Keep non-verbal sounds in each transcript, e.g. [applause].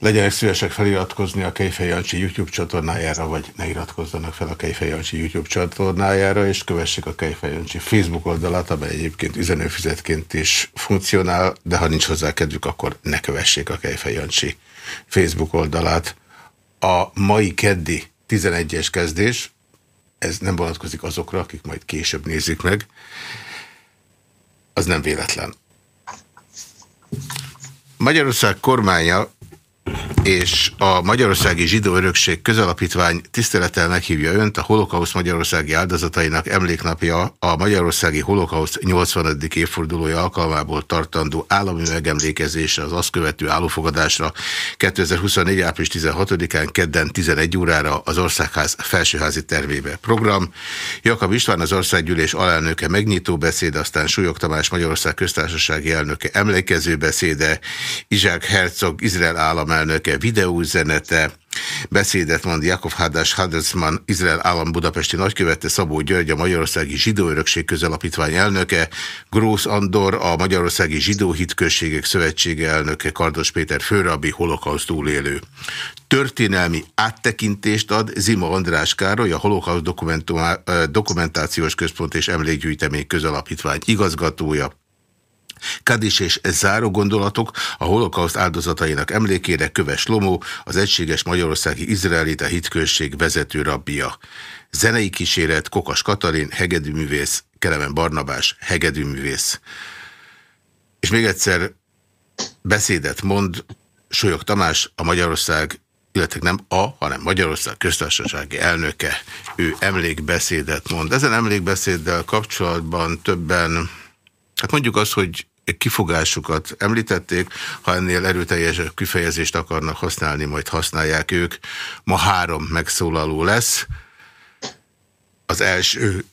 Legyenek szívesek feliratkozni a Kejfej YouTube csatornájára, vagy ne iratkozzanak fel a Kejfej YouTube csatornájára, és kövessék a Kejfej Facebook oldalát, amely egyébként üzenőfizetként is funkcionál, de ha nincs hozzá kedvük, akkor ne kövessék a Kejfej Facebook oldalát. A mai keddi 11-es kezdés, ez nem vonatkozik azokra, akik majd később nézik meg, az nem véletlen. Magyarország kormánya és a Magyarországi Zsidó Örökség Közalapítvány tisztelettel meghívja önt a Holokausz Magyarországi áldozatainak emléknapja a Magyarországi Holokausz 80. évfordulója alkalmából tartandó állami megemlékezésre az azt követő állófogadásra 2024. április 16-án kedden 11 órára az Országház felsőházi tervébe. Program Jakab István az országgyűlés alelnöke megnyitó beszéde, aztán Súlyog Tamás Magyarország köztársasági elnöke emlékező beszéde, Izsák Herzog Izrael államelnöke videóüzenete, Beszédet mond Jakov Hadas Hadesman, Izrael állam budapesti nagykövete, Szabó György, a Magyarországi Zsidó Örökség Közalapítvány elnöke, Grósz Andor, a Magyarországi Zsidó Hitközségek Szövetsége elnöke, Kardos Péter főrabbi, holokauszt túlélő. Történelmi áttekintést ad Zima András Károly, a Holokauszt Dokumentációs Központ és Emlékgyűjtemény Közalapítvány igazgatója. Kadis és záró gondolatok a holokauszt áldozatainak emlékére Köves Lomó, az Egységes Magyarországi Izraelita Hitközség vezető rabbia. Zenei kíséret Kokas Katalin, hegedűművész, Kelemen Barnabás, hegedűművész. És még egyszer beszédet mond Solyog Tamás, a Magyarország illetve nem a, hanem Magyarország köztársasági elnöke, ő emlékbeszédet mond. Ezen emlékbeszéddel kapcsolatban többen Hát mondjuk azt, hogy kifogásukat említették, ha ennél erőteljesebb kifejezést akarnak használni, majd használják ők. Ma három megszólaló lesz. Az első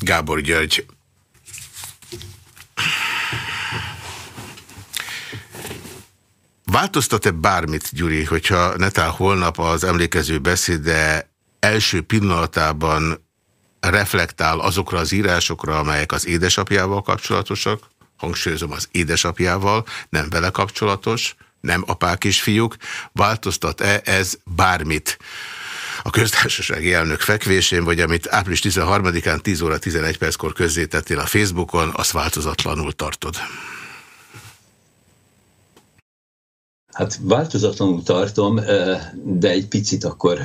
Gábor György. Változtat-e bármit, Gyuri, hogyha netán holnap az emlékező beszéde első pillanatában reflektál azokra az írásokra, amelyek az édesapjával kapcsolatosak, hangsúlyozom az édesapjával, nem vele kapcsolatos, nem apák és fiúk, változtat-e ez bármit a köztársasági elnök fekvésén, vagy amit április 13-án 10 óra 11 perckor közzétettél a Facebookon, azt változatlanul tartod? Hát változatlanul tartom, de egy picit akkor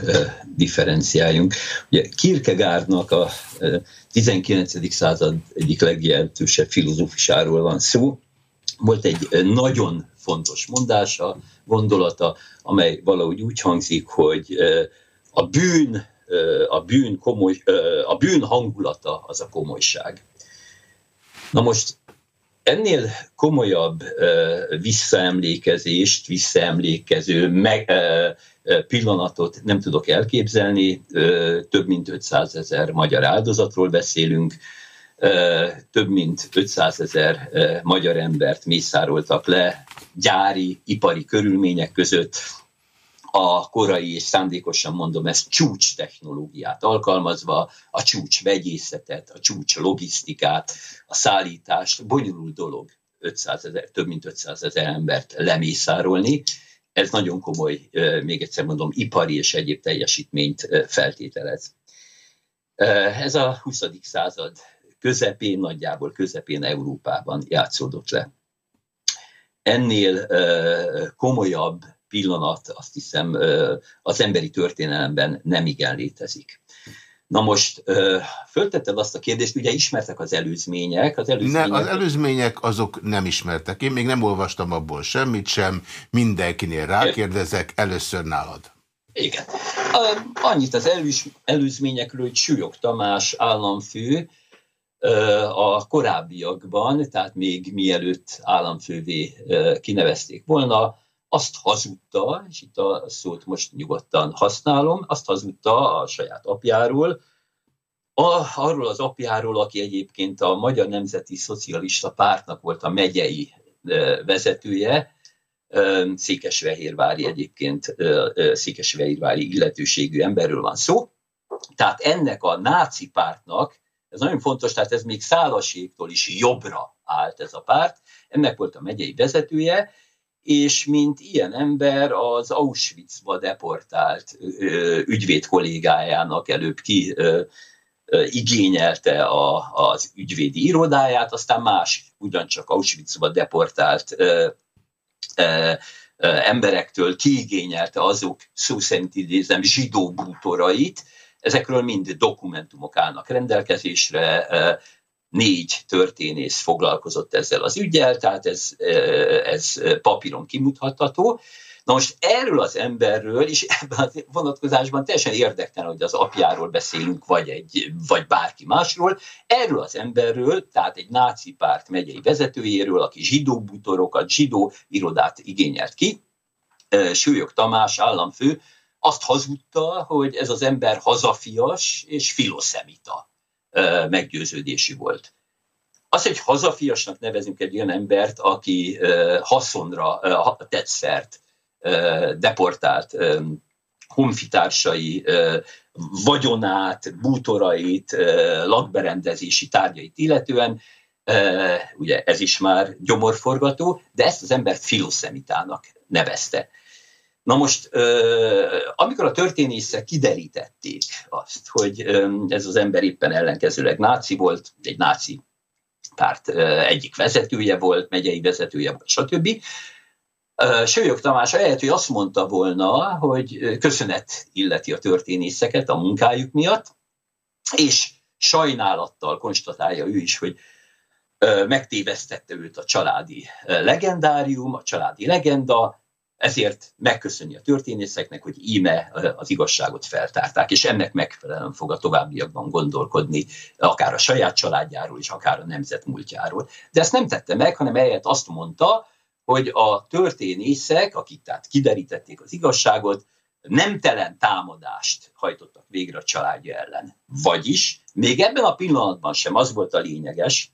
differenciáljunk. Ugye Kierkegaardnak a 19. század egyik legjelentősebb filozófisáról van szó. Volt egy nagyon fontos mondása, gondolata, amely valahogy úgy hangzik, hogy a bűn, a bűn, komoly, a bűn hangulata az a komolyság. Na most ennél komolyabb visszaemlékezést, visszaemlékező meg, pillanatot nem tudok elképzelni. Több mint 500 ezer magyar áldozatról beszélünk, több mint 500 ezer magyar embert mészároltak le gyári, ipari körülmények között, a korai, és szándékosan mondom ezt, csúcs technológiát alkalmazva, a csúcs vegyészetet, a csúcs logisztikát, a szállítást, bonyolult dolog 500 ezer, több mint 500 ezer embert lemészárolni. Ez nagyon komoly, még egyszer mondom, ipari és egyéb teljesítményt feltételez. Ez a 20. század közepén, nagyjából közepén Európában játszódott le. Ennél komolyabb pillanat, azt hiszem, az emberi történelemben nem igen létezik. Na most föltetted azt a kérdést, ugye ismertek az előzmények. Az előzmények, ne, az előzmények azok nem ismertek. Én még nem olvastam abból semmit sem, mindenkinél rákérdezek, először nálad. Igen. Annyit az előz, előzményekről, hogy Súlyog Tamás államfő a korábbiakban, tehát még mielőtt államfővé kinevezték volna, azt hazudta, és itt a szót most nyugodtan használom, azt hazudta a saját apjáról, arról az apjáról, aki egyébként a Magyar Nemzeti Szocialista Pártnak volt a megyei vezetője, Székesfehérvári egyébként, Székesfehérvári illetőségű emberről van szó. Tehát ennek a náci pártnak, ez nagyon fontos, tehát ez még szálaségtól is jobbra állt ez a párt, ennek volt a megyei vezetője, és mint ilyen ember az Auschwitzba deportált ügyvéd kollégájának előbb ki igényelte a, az ügyvédi irodáját, aztán más ugyancsak Auschwitzba deportált emberektől kiigényelte azok szó szerint idézem zsidó bútorait, ezekről mind dokumentumok állnak rendelkezésre, négy történész foglalkozott ezzel az ügyel, tehát ez, ez papíron kimutatható. Na most erről az emberről, és ebben a vonatkozásban teljesen érdektelen, hogy az apjáról beszélünk, vagy, egy, vagy bárki másról, erről az emberről, tehát egy náci párt megyei vezetőjéről, aki zsidó bútorokat, zsidó irodát igényelt ki, Sőjök Tamás államfő azt hazudta, hogy ez az ember hazafias és filoszemita meggyőződésű volt. Az, hogy hazafiasnak nevezünk egy olyan embert, aki haszonra tett szert, deportált honfitársai vagyonát, bútorait, lakberendezési tárgyait illetően, ugye ez is már gyomorforgató, de ezt az embert filoszemitának nevezte. Na most, amikor a történészek kiderítették azt, hogy ez az ember éppen ellenkezőleg náci volt, egy náci párt egyik vezetője volt, megyei vezetője volt, stb. Sőjök Tamás ahelyett, hogy azt mondta volna, hogy köszönet illeti a történészeket a munkájuk miatt, és sajnálattal konstatálja ő is, hogy megtévesztette őt a családi legendárium, a családi legenda, ezért megköszöni a történészeknek, hogy íme az igazságot feltárták, és ennek megfelelően fog a továbbiakban gondolkodni akár a saját családjáról is, akár a nemzet múltjáról. De ezt nem tette meg, hanem eljött azt mondta, hogy a történészek, akik tehát kiderítették az igazságot, nemtelen támadást hajtottak végre a családja ellen. Vagyis még ebben a pillanatban sem az volt a lényeges,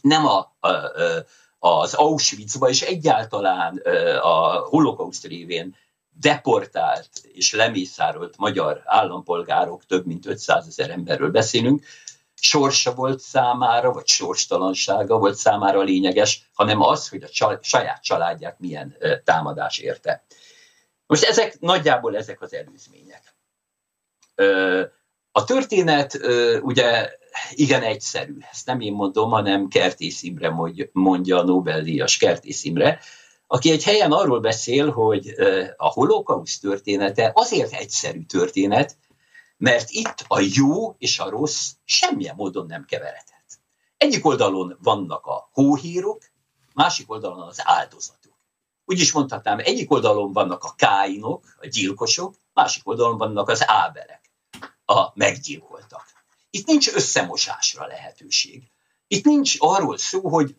nem a, a, a az Auschwitzba, és egyáltalán a holokauszt révén deportált és lemészárolt magyar állampolgárok, több mint 500 ezer emberről beszélünk, sorsa volt számára, vagy sorstalansága volt számára lényeges, hanem az, hogy a saját családját milyen támadás érte. Most ezek nagyjából ezek az előzmények. A történet ugye igen egyszerű. Ezt nem én mondom, hanem Kertész Imre mondja a Nobel-díjas Kertész Imre, aki egy helyen arról beszél, hogy a holokauszt története azért egyszerű történet, mert itt a jó és a rossz semmilyen módon nem keveredhet. Egyik oldalon vannak a hóhírok, másik oldalon az áldozatok. Úgy is mondhatnám, egyik oldalon vannak a káinok, a gyilkosok, másik oldalon vannak az áberek, a meggyilkoltak. Itt nincs összemosásra lehetőség. Itt nincs arról szó, hogy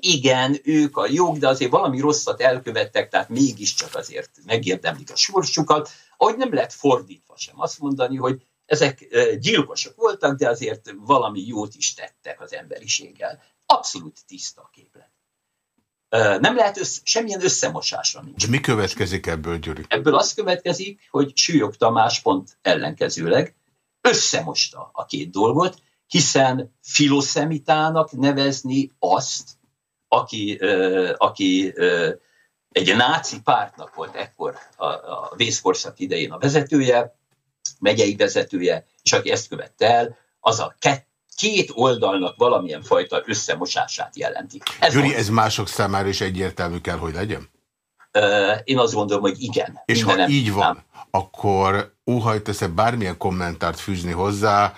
igen, ők a jók, de azért valami rosszat elkövettek, tehát mégiscsak azért megérdemlik a sorsukat, ahogy nem lehet fordítva sem azt mondani, hogy ezek gyilkosok voltak, de azért valami jót is tettek az emberiséggel. Abszolút tiszta a képlet. Nem lehet össze, semmilyen összemosásra nincs. De mi következik ebből, Gyuri? Ebből az következik, hogy Súlyog Tamás pont ellenkezőleg összemosta a két dolgot, hiszen filoszemitának nevezni azt, aki, aki egy náci pártnak volt ekkor a, a vészkorszak idején a vezetője, megyei vezetője, és aki ezt követte el, az a két, két oldalnak valamilyen fajta összemosását jelenti. Ez Gyuri, ez mások számára is egyértelmű kell, hogy legyen? Én azt gondolom, hogy igen. És ha így van, nem. akkor óhajtasz-e bármilyen kommentárt fűzni hozzá,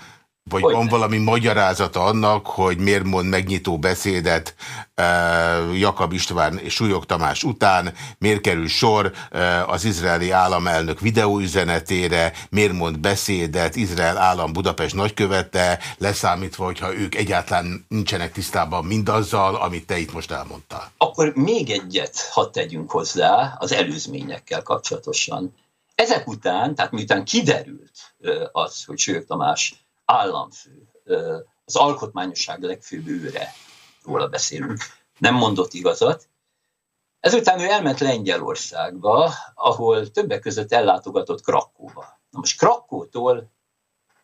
vagy hogy van ne. valami magyarázata annak, hogy miért mond megnyitó beszédet uh, Jakab István és Súlyog Tamás után, miért kerül sor uh, az izraeli államelnök videóüzenetére, miért mond beszédet Izrael állam Budapest nagykövete, leszámítva, hogyha ők egyáltalán nincsenek tisztában mindazzal, amit te itt most elmondtál. Akkor még egyet hadd tegyünk hozzá az előzményekkel kapcsolatosan. Ezek után, tehát miután kiderült az, hogy Súlyog Tamás államfő, az alkotmányosság legfőbb őre, róla beszélünk, nem mondott igazat. Ezután ő elment Lengyelországba, ahol többek között ellátogatott Krakóba. Na most Krakótól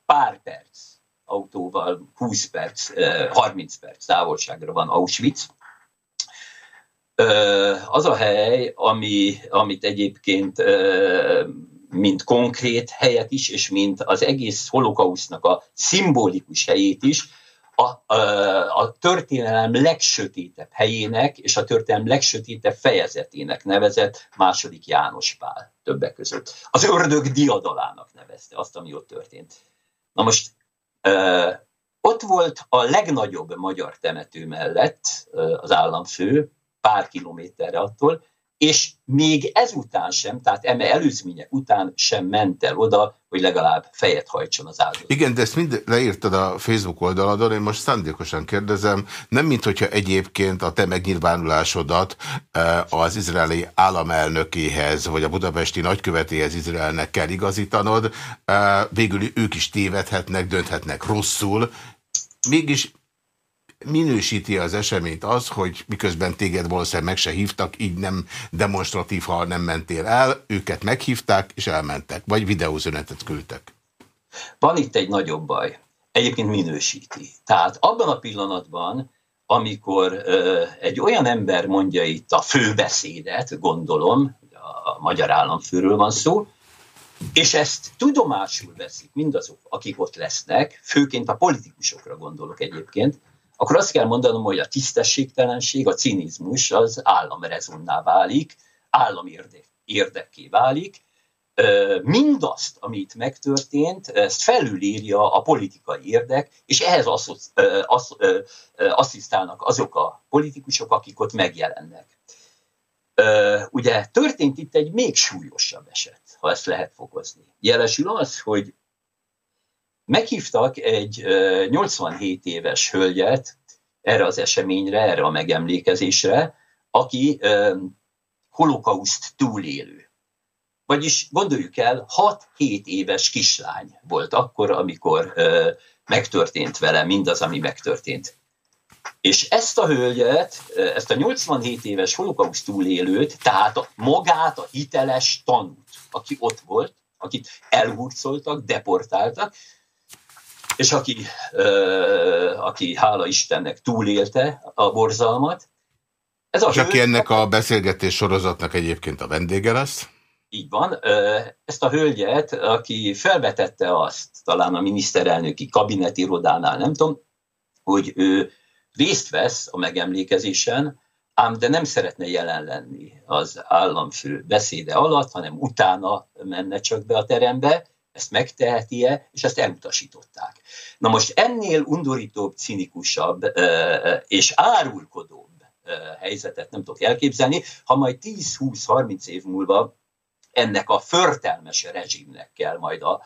pár perc autóval, 20 perc, 30 perc távolságra van Auschwitz. az a hely, ami, amit egyébként mint konkrét helyet is, és mint az egész holokausznak a szimbolikus helyét is, a, a, a történelem legsötétebb helyének és a történelem legsötétebb fejezetének nevezett második János Pál többek között. Az ördög diadalának nevezte azt, ami ott történt. Na most ö, ott volt a legnagyobb magyar temető mellett ö, az államfő, pár kilométerre attól, és még ezután sem, tehát eme előzmények után sem ment el oda, hogy legalább fejet hajtson az áldozat. Igen, de ezt mind leírtad a Facebook oldaladon, én most szándékosan kérdezem, nem mint hogyha egyébként a te megnyilvánulásodat eh, az izraeli államelnökéhez, vagy a budapesti nagykövetéhez Izraelnek kell igazítanod, eh, végül ők is tévedhetnek, dönthetnek rosszul, mégis minősíti az eseményt az, hogy miközben téged valószínűleg meg se hívtak, így nem demonstratív, ha nem mentél el, őket meghívták és elmentek, vagy videózönetet küldtek. Van itt egy nagyobb baj. Egyébként minősíti. Tehát abban a pillanatban, amikor ö, egy olyan ember mondja itt a főbeszédet, gondolom, a magyar államfőről van szó, és ezt tudomásul veszik mindazok, akik ott lesznek, főként a politikusokra gondolok egyébként, akkor azt kell mondanom, hogy a tisztességtelenség, a cinizmus az államrezonná válik, állam érdekké válik, mindazt, amit megtörtént, ezt felülírja a politikai érdek, és ehhez asszisztálnak azok a politikusok, akik ott megjelennek. Ugye történt itt egy még súlyosabb eset, ha ezt lehet fokozni. Jelesül az, hogy Meghívtak egy 87 éves hölgyet erre az eseményre, erre a megemlékezésre, aki holokauszt túlélő. Vagyis gondoljuk el, 6-7 éves kislány volt akkor, amikor megtörtént vele mindaz, ami megtörtént. És ezt a hölgyet, ezt a 87 éves holokauszt túlélőt, tehát a, magát a hiteles tanút, aki ott volt, akit elhurcoltak, deportáltak, és aki, aki hála Istennek túlélte a borzalmat. Ez a és hölgy, aki ennek a beszélgetés sorozatnak egyébként a vendége lesz? Így van. Ezt a hölgyet, aki felvetette azt, talán a miniszterelnöki kabinetirodánál, nem tudom, hogy ő részt vesz a megemlékezésen, ám de nem szeretne jelen lenni az államfő beszéde alatt, hanem utána menne csak be a terembe, ezt megteheti-e, és ezt elutasították. Na most ennél undorítóbb, cinikusabb és árulkodóbb helyzetet nem tudok elképzelni, ha majd 10-20-30 év múlva ennek a förtelmes rezsimnek kell majd a,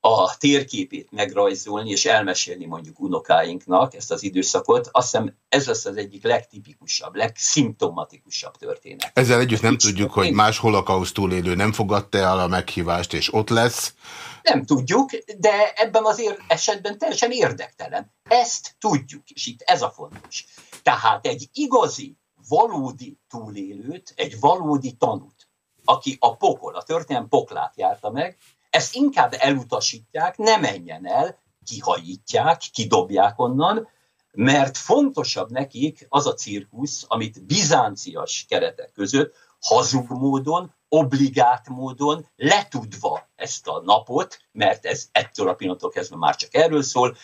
a térképét megrajzolni és elmesélni mondjuk unokáinknak ezt az időszakot, azt hiszem ez lesz az egyik legtipikusabb, legszimptomatikusabb történet. Ezzel együtt nem tudjuk, hogy más holokauszt túlélő nem fogadta el a meghívást, és ott lesz. Nem tudjuk, de ebben az esetben teljesen érdektelen. Ezt tudjuk, és itt ez a fontos. Tehát egy igazi, valódi túlélőt, egy valódi tanút, aki a pokol, a történelem poklát járta meg, ezt inkább elutasítják, ne menjen el, kihajítják, kidobják onnan, mert fontosabb nekik az a cirkusz, amit bizáncias keretek között hazug módon, obligát módon, letudva ezt a napot, mert ez ettől a pillanattól kezdve már csak erről szól,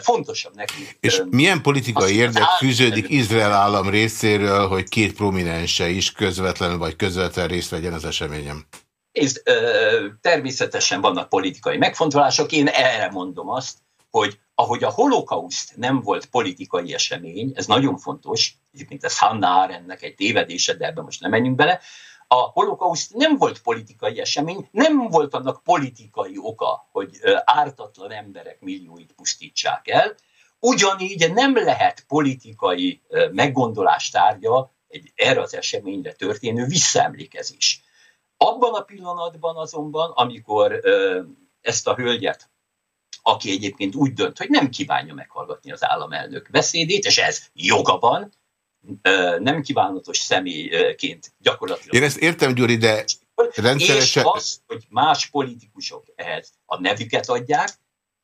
fontosabb neki. És milyen politikai érdek fűződik Izrael állam részéről, hogy két prominense is közvetlenül vagy közvetlen részt vegyen az eseményem? Nézd, természetesen vannak politikai megfontolások, én erre mondom azt, hogy ahogy a holokauszt nem volt politikai esemény, ez nagyon fontos, egyébként ez Hannah Arendtnek egy tévedése, de ebben most nem menjünk bele, a holokauszt nem volt politikai esemény, nem volt annak politikai oka, hogy ártatlan emberek millióit pusztítsák el, ugyanígy nem lehet politikai meggondolás tárgya egy erre az eseményre történő visszaemlékezés. Abban a pillanatban azonban, amikor ezt a hölgyet, aki egyébként úgy dönt, hogy nem kívánja meghallgatni az államelnök beszédét, és ez joga van, nem kívánatos személyként gyakorlatilag. Én ezt értem, Gyuri, de rendszeresen... És az, hogy más politikusok ehhez a nevüket adják,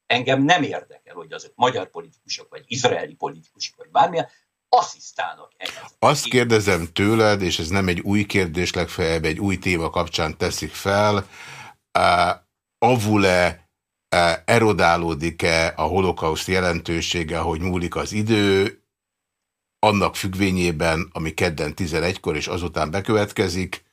engem nem érdekel, hogy azok magyar politikusok, vagy izraeli politikusok, vagy bármilyen, asszisztálnak ehhez. Azt kérdezem tőled, és ez nem egy új kérdés, legfeljebb egy új téma kapcsán teszik fel, uh, avul-e, erodálódik-e a holokauszt jelentősége, hogy múlik az idő, annak függvényében, ami kedden 11-kor és azután bekövetkezik,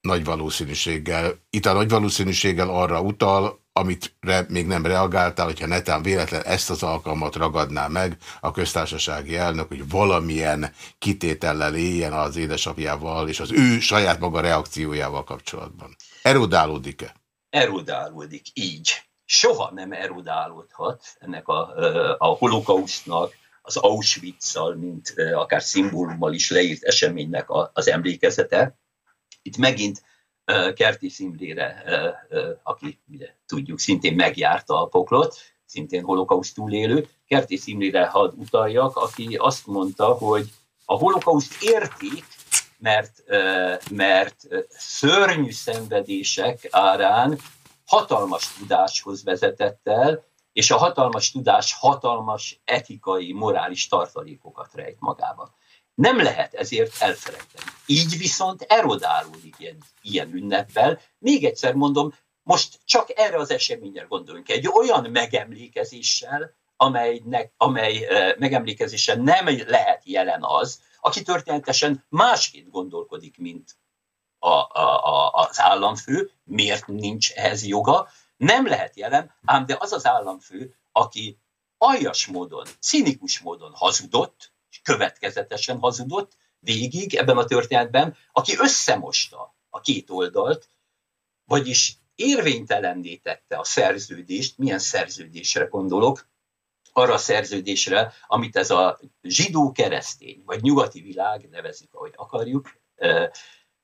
nagy valószínűséggel, itt a nagy valószínűséggel arra utal, amit re, még nem reagáltál, hogyha netán véletlen ezt az alkalmat ragadná meg a köztársasági elnök, hogy valamilyen kitétellel éljen az édesapjával és az ő saját maga reakciójával kapcsolatban. Erodálódik-e? Erodálódik, így. Soha nem erodálódhat ennek a, a holokausztnak, az Auschwitz-szal, mint akár szimbólummal is leírt eseménynek az emlékezete. Itt megint Kerti Imrére, aki ugye, tudjuk, szintén megjárta a poklot, szintén holokauszt túlélő, Kerti Imrére hadd utaljak, aki azt mondta, hogy a holokauszt értik, mert, mert szörnyű szenvedések árán hatalmas tudáshoz vezetett el, és a hatalmas tudás hatalmas etikai, morális tartalékokat rejt magában. Nem lehet ezért elfelejteni. Így viszont erodálódik ilyen, ilyen ünneppel. Még egyszer mondom, most csak erre az eseményre gondolunk. Egy olyan megemlékezéssel, amelynek, amely uh, megemlékezéssel nem lehet jelen az, aki történetesen másként gondolkodik, mint a, a, a, az államfő, miért nincs ehhez joga, nem lehet jelen, ám de az az államfő, aki aljas módon, cinikus módon hazudott, következetesen hazudott végig ebben a történetben, aki összemosta a két oldalt, vagyis érvénytelenné tette a szerződést, milyen szerződésre gondolok, arra a szerződésre, amit ez a zsidó-keresztény, vagy nyugati világ, nevezzük, ahogy akarjuk,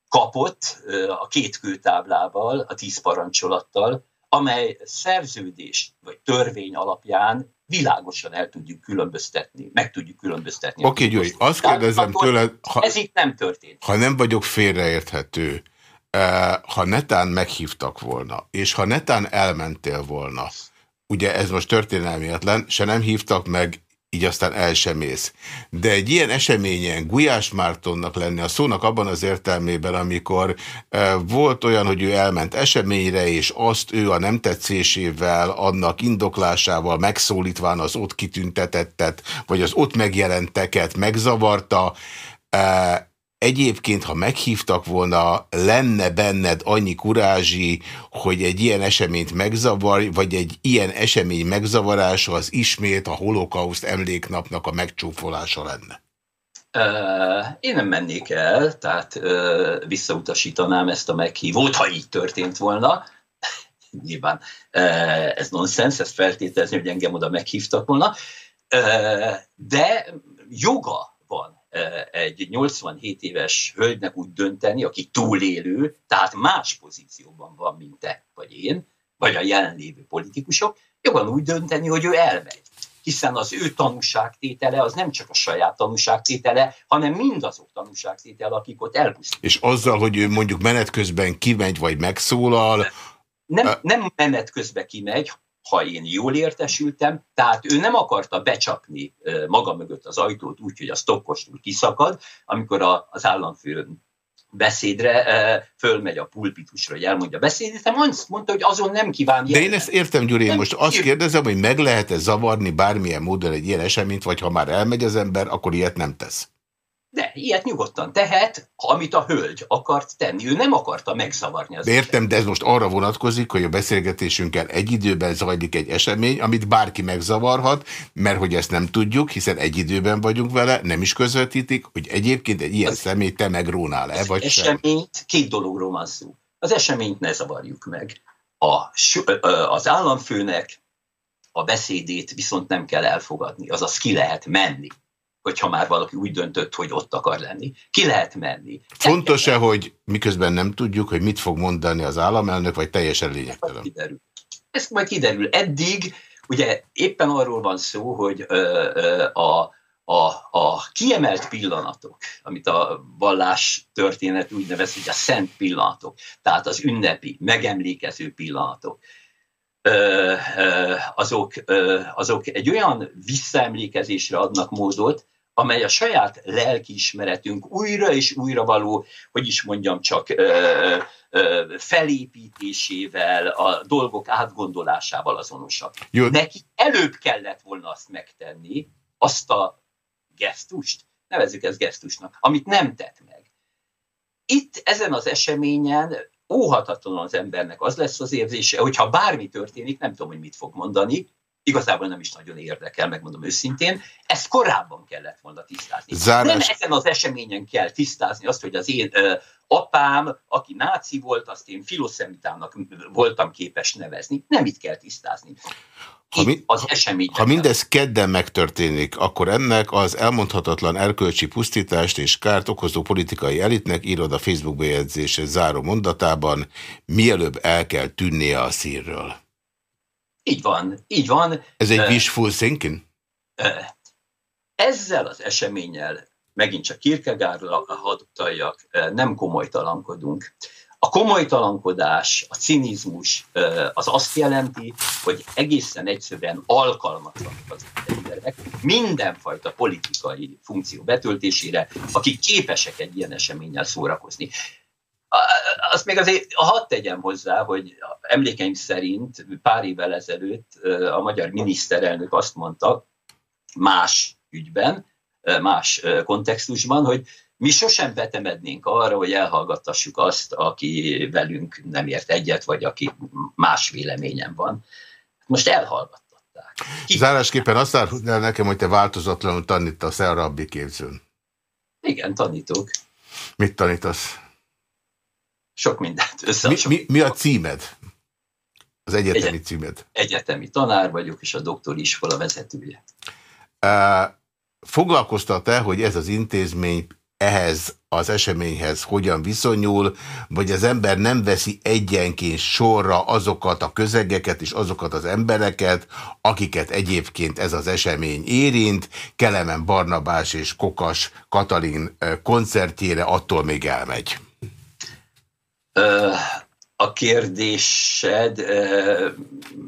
kapott a két kőtáblával, a tíz parancsolattal, amely szerződés vagy törvény alapján világosan el tudjuk különböztetni, meg tudjuk különböztetni. Oké, okay, Gyuri, azt kérdezem tőled, ha, ez itt nem történt. Ha nem vagyok félreérthető, eh, ha netán meghívtak volna, és ha netán elmentél volna, ugye ez most történelmietlen, se nem hívtak meg, így aztán el sem mész. De egy ilyen eseményen Gulyás Mártonnak lenni a szónak abban az értelmében, amikor e, volt olyan, hogy ő elment eseményre, és azt ő a nem tetszésével, annak indoklásával megszólítván az ott kitüntetettet, vagy az ott megjelenteket megzavarta, e, egyébként, ha meghívtak volna, lenne benned annyi kurázsi, hogy egy ilyen eseményt megzavar, vagy egy ilyen esemény megzavarása az ismét a holokauszt emléknapnak a megcsúfolása lenne? Én nem mennék el, tehát visszautasítanám ezt a meghívót, ha így történt volna. [laughs] Nyilván ez nonsens, ezt feltételezni, hogy engem oda meghívtak volna. De joga egy 87 éves hölgynek úgy dönteni, aki túlélő, tehát más pozícióban van, mint te vagy én, vagy a jelenlévő politikusok, jobban úgy dönteni, hogy ő elmegy. Hiszen az ő tanúságtétele az nem csak a saját tanúságtétele, hanem mindazok tanúságtétele, akik ott elpusztulnak. És azzal, hogy ő mondjuk menet közben kimegy, vagy megszólal... Nem, nem menet közben kimegy, ha én jól értesültem, tehát ő nem akarta becsapni maga mögött az ajtót úgy, hogy a stokkostul kiszakad, amikor az államfő beszédre fölmegy a pulpitusra, hogy elmondja a beszédét, azt mondta, hogy azon nem kíván De én ezt értem, Gyuri, én most azt kérdezem, hogy meg lehet-e zavarni bármilyen módon egy ilyen eseményt, vagy ha már elmegy az ember, akkor ilyet nem tesz. De ilyet nyugodtan tehet, amit a hölgy akart tenni. Ő nem akarta megzavarni az Értem, de ez most arra vonatkozik, hogy a beszélgetésünkkel egy időben zajlik egy esemény, amit bárki megzavarhat, mert hogy ezt nem tudjuk, hiszen egy időben vagyunk vele, nem is közvetítik, hogy egyébként egy ilyen az, személy te megrónál-e, vagy eseményt, sem. két dologról van szó. Az eseményt ne zavarjuk meg. A, az államfőnek a beszédét viszont nem kell elfogadni, azaz ki lehet menni hogyha már valaki úgy döntött, hogy ott akar lenni. Ki lehet menni. Fontos-e, hogy miközben nem tudjuk, hogy mit fog mondani az államelnök, vagy teljesen lényegtelen? Kiderül. Ez majd kiderül. Eddig ugye éppen arról van szó, hogy ö, ö, a, a, a kiemelt pillanatok, amit a vallás történet úgy nevez, hogy a szent pillanatok, tehát az ünnepi, megemlékező pillanatok, azok, azok egy olyan visszaemlékezésre adnak módot, amely a saját lelkiismeretünk újra és újra való, hogy is mondjam csak, ö, ö, felépítésével, a dolgok átgondolásával azonosak. Jó. Neki előbb kellett volna azt megtenni, azt a gesztust, nevezzük ezt gesztusnak, amit nem tett meg. Itt ezen az eseményen óhatatlanul az embernek az lesz az érzése, hogy ha bármi történik, nem tudom, hogy mit fog mondani, igazából nem is nagyon érdekel, megmondom őszintén, ezt korábban kellett volna tisztázni. Zárás... Nem ezen az eseményen kell tisztázni azt, hogy az én ö, apám, aki náci volt, azt én filoszemitának voltam képes nevezni. Nem itt kell tisztázni. Ha, mi, az esemény. Ha mindez kedden megtörténik, akkor ennek az elmondhatatlan erkölcsi pusztítást és kárt okozó politikai elitnek írod a Facebook bejegyzése záró mondatában, mielőbb el kell tűnnie a szírről. Így van, így van. Ez egy wishful thinking? Ezzel az eseménnyel, megint csak Kierkegaardra hadd utaljak, nem komolytalankodunk. A komolytalankodás, a cinizmus az azt jelenti, hogy egészen egyszerűen alkalmatlanak az emberek mindenfajta politikai funkció betöltésére, akik képesek egy ilyen eseménnyel szórakozni. Azt még azért hadd tegyem hozzá, hogy emlékeim szerint pár évvel ezelőtt a magyar miniszterelnök azt mondta más ügyben, más kontextusban, hogy mi sosem betemednénk arra, hogy elhallgattassuk azt, aki velünk nem ért egyet, vagy aki más véleményen van. Most elhallgattatták. Ki? Zárásképpen azt árult el nekem, hogy te változatlanul tanítasz el rabbi képzőn. Igen, tanítok. Mit tanítasz? Sok mindent. Mi, mi, mi a címed? Az egyetemi Egyet, címed? Egyetemi tanár vagyok, és a doktori iskola vezetője. Uh, Foglalkoztat-e, hogy ez az intézmény ehhez az eseményhez hogyan viszonyul, vagy az ember nem veszi egyenként sorra azokat a közegeket és azokat az embereket, akiket egyébként ez az esemény érint, Kelemen Barnabás és Kokas Katalin koncertjére attól még elmegy. A kérdésed,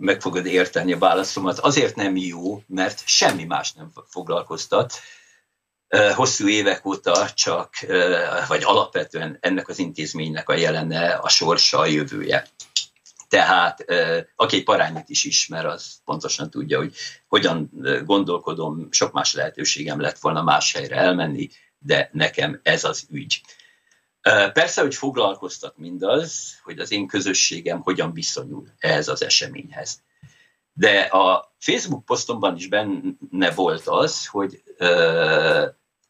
meg fogod érteni a válaszomat, azért nem jó, mert semmi más nem foglalkoztat. Hosszú évek óta csak, vagy alapvetően ennek az intézménynek a jelene, a sorsa, a jövője. Tehát aki egy parányit is ismer, az pontosan tudja, hogy hogyan gondolkodom, sok más lehetőségem lett volna más helyre elmenni, de nekem ez az ügy. Persze, hogy foglalkoztat mindaz, hogy az én közösségem hogyan viszonyul ehhez az eseményhez. De a Facebook posztomban is benne volt az, hogy,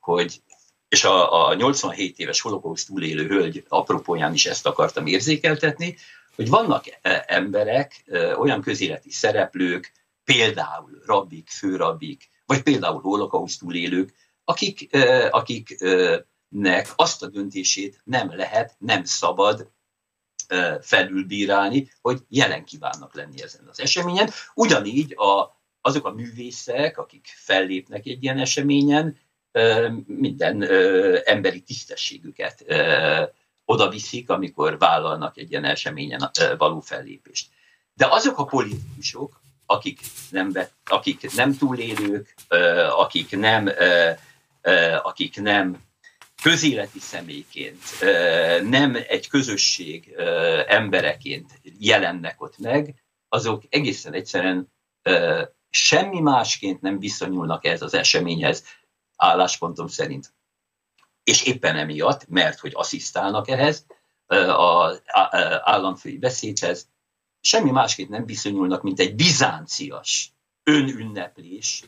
hogy és a, a 87 éves holokauszt túlélő hölgy apropóján is ezt akartam érzékeltetni, hogy vannak emberek, olyan közéleti szereplők, például rabbik, főrabbik, vagy például holokauszt túlélők, akik, akik nek azt a döntését nem lehet, nem szabad felülbírálni, hogy jelen kívánnak lenni ezen az eseményen. Ugyanígy a, azok a művészek, akik fellépnek egy ilyen eseményen, minden emberi tisztességüket oda viszik, amikor vállalnak egy ilyen eseményen való fellépést. De azok a politikusok, akik nem, akik nem túlélők, akik nem, akik nem közéleti személyként, nem egy közösség embereként jelennek ott meg, azok egészen egyszerűen semmi másként nem viszonyulnak ez az eseményhez, álláspontom szerint. És éppen emiatt, mert hogy asszisztálnak ehhez, az államfői beszédhez, semmi másként nem viszonyulnak, mint egy bizáncias önünneplés,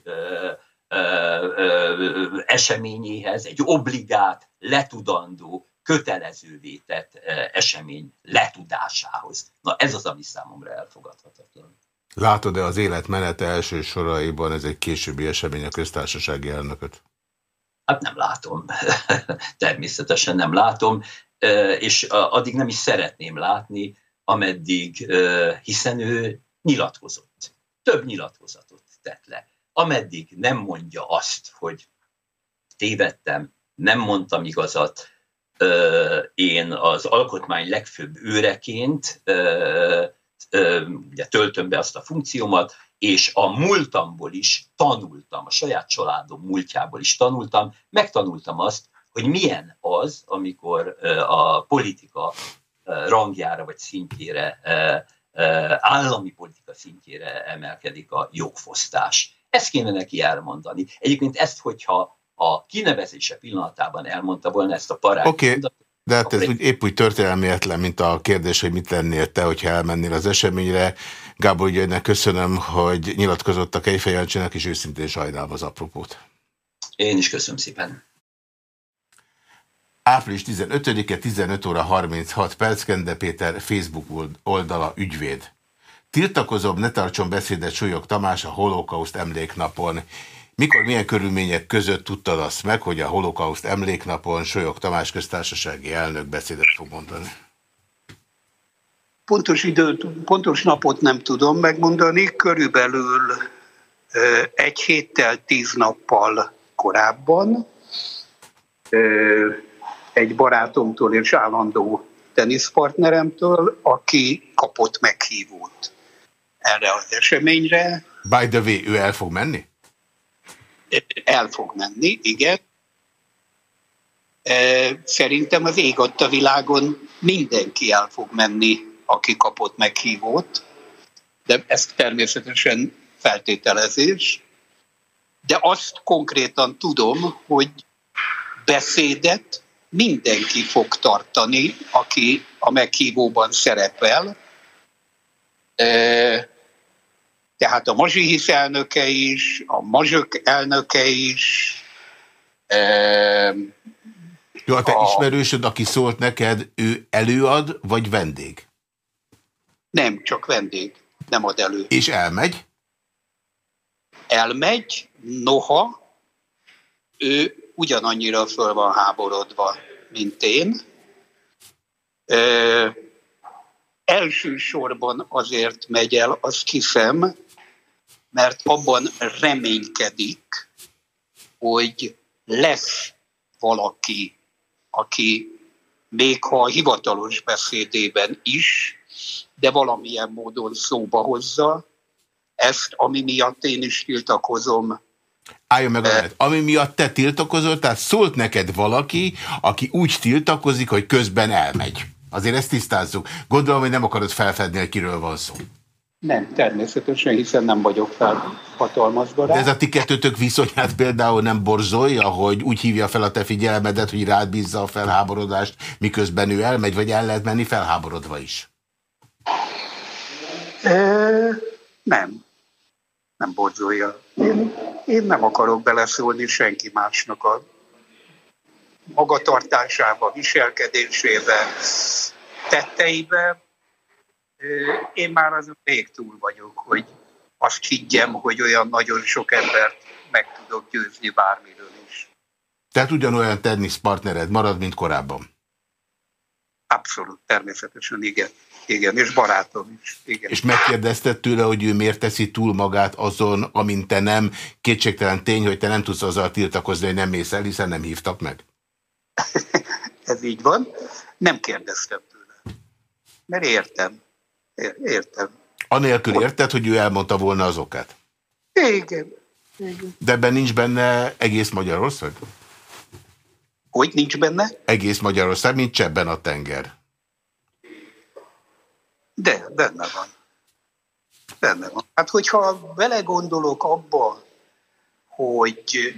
eseményéhez, egy obligát, letudandó, kötelezővé tett esemény letudásához. Na ez az, ami számomra elfogadhatatlan. Látod-e az élet menete első soraiban ez egy későbbi esemény a köztársasági elnököt? Hát nem látom. [laughs] Természetesen nem látom, és addig nem is szeretném látni, ameddig, hiszen ő nyilatkozott. Több nyilatkozatot tett le ameddig nem mondja azt, hogy tévedtem, nem mondtam igazat, én az alkotmány legfőbb őreként ugye töltöm be azt a funkciómat, és a múltamból is tanultam, a saját családom múltjából is tanultam, megtanultam azt, hogy milyen az, amikor a politika rangjára vagy szintjére, állami politika szintjére emelkedik a jogfosztás. Ezt kéne neki elmondani. Egyébként ezt, hogyha a kinevezése pillanatában elmondta volna ezt a parát. Okay. De hát ez úgy, épp úgy történelmietlen, mint a kérdés, hogy mit lennél te, hogyha elmennél az eseményre. Gábor Györgynek köszönöm, hogy nyilatkozott a Kejfejancsinak, és őszintén sajnálom az apropót. Én is köszönöm szépen. Április 15-e 15 óra 36 perc, Kende Péter Facebook oldala ügyvéd. Tiltakozom, ne tartson beszédet Súlyog Tamás a holokauszt emléknapon. Mikor, milyen körülmények között tudtad azt meg, hogy a holokauszt emléknapon Súlyog Tamás köztársasági elnök beszédet fog mondani? Pontos időt, pontos napot nem tudom megmondani, körülbelül egy héttel, tíz nappal korábban egy barátomtól és állandó teniszpartneremtől, aki kapott meghívót erre az eseményre. By the way, ő el fog menni? El fog menni, igen. Szerintem az ég a világon mindenki el fog menni, aki kapott meghívót, de ez természetesen feltételezés. De azt konkrétan tudom, hogy beszédet mindenki fog tartani, aki a meghívóban szerepel. Tehát a Mazsihisz elnöke is, a Mazsök elnöke is. Jó, a te a... ismerősöd, aki szólt neked, ő előad, vagy vendég? Nem, csak vendég. Nem ad elő. És elmegy? Elmegy, noha ő ugyanannyira föl van háborodva, mint én. Ö, elsősorban azért megy el, azt hiszem, mert abban reménykedik, hogy lesz valaki, aki még ha a hivatalos beszédében is, de valamilyen módon szóba hozza ezt, ami miatt én is tiltakozom Álljon meg a lehet. Ami miatt te tiltakozol, tehát szólt neked valaki, aki úgy tiltakozik, hogy közben elmegy. Azért ezt tisztázzuk. Gondolom, hogy nem akarod felfedni, hogy kiről van szó. Nem, természetesen, hiszen nem vagyok felhatalmazva rá. De ez a ti kettőtök viszonyát például nem borzolja, hogy úgy hívja fel a te figyelmedet, hogy rád bízza a felháborodást, miközben ő elmegy, vagy el lehet menni felháborodva is? E, nem. Nem borzolja. Én én nem akarok beleszólni senki másnak a magatartásába, viselkedésébe, tetteibe. Én már azon még túl vagyok, hogy azt higgyem, hogy olyan nagyon sok embert meg tudok győzni bármiről is. Tehát ugyanolyan teniszpartnered marad, mint korábban? Abszolút, természetesen igen. Igen, és barátom is. Igen. És megkérdezted tőle, hogy ő miért teszi túl magát azon, amint te nem. Kétségtelen tény, hogy te nem tudsz azzal tiltakozni, hogy nem mész el, hiszen nem hívtak meg. [laughs] Ez így van. Nem kérdeztem tőle. Mert értem. Értem. Anélkül érted, hogy ő elmondta volna az okát? Igen. Igen. De ebben nincs benne egész Magyarország? Hogy nincs benne? Egész Magyarország, mint csebben a tenger. De, benne van. Benne van. Hát, hogyha belegondolok abba, hogy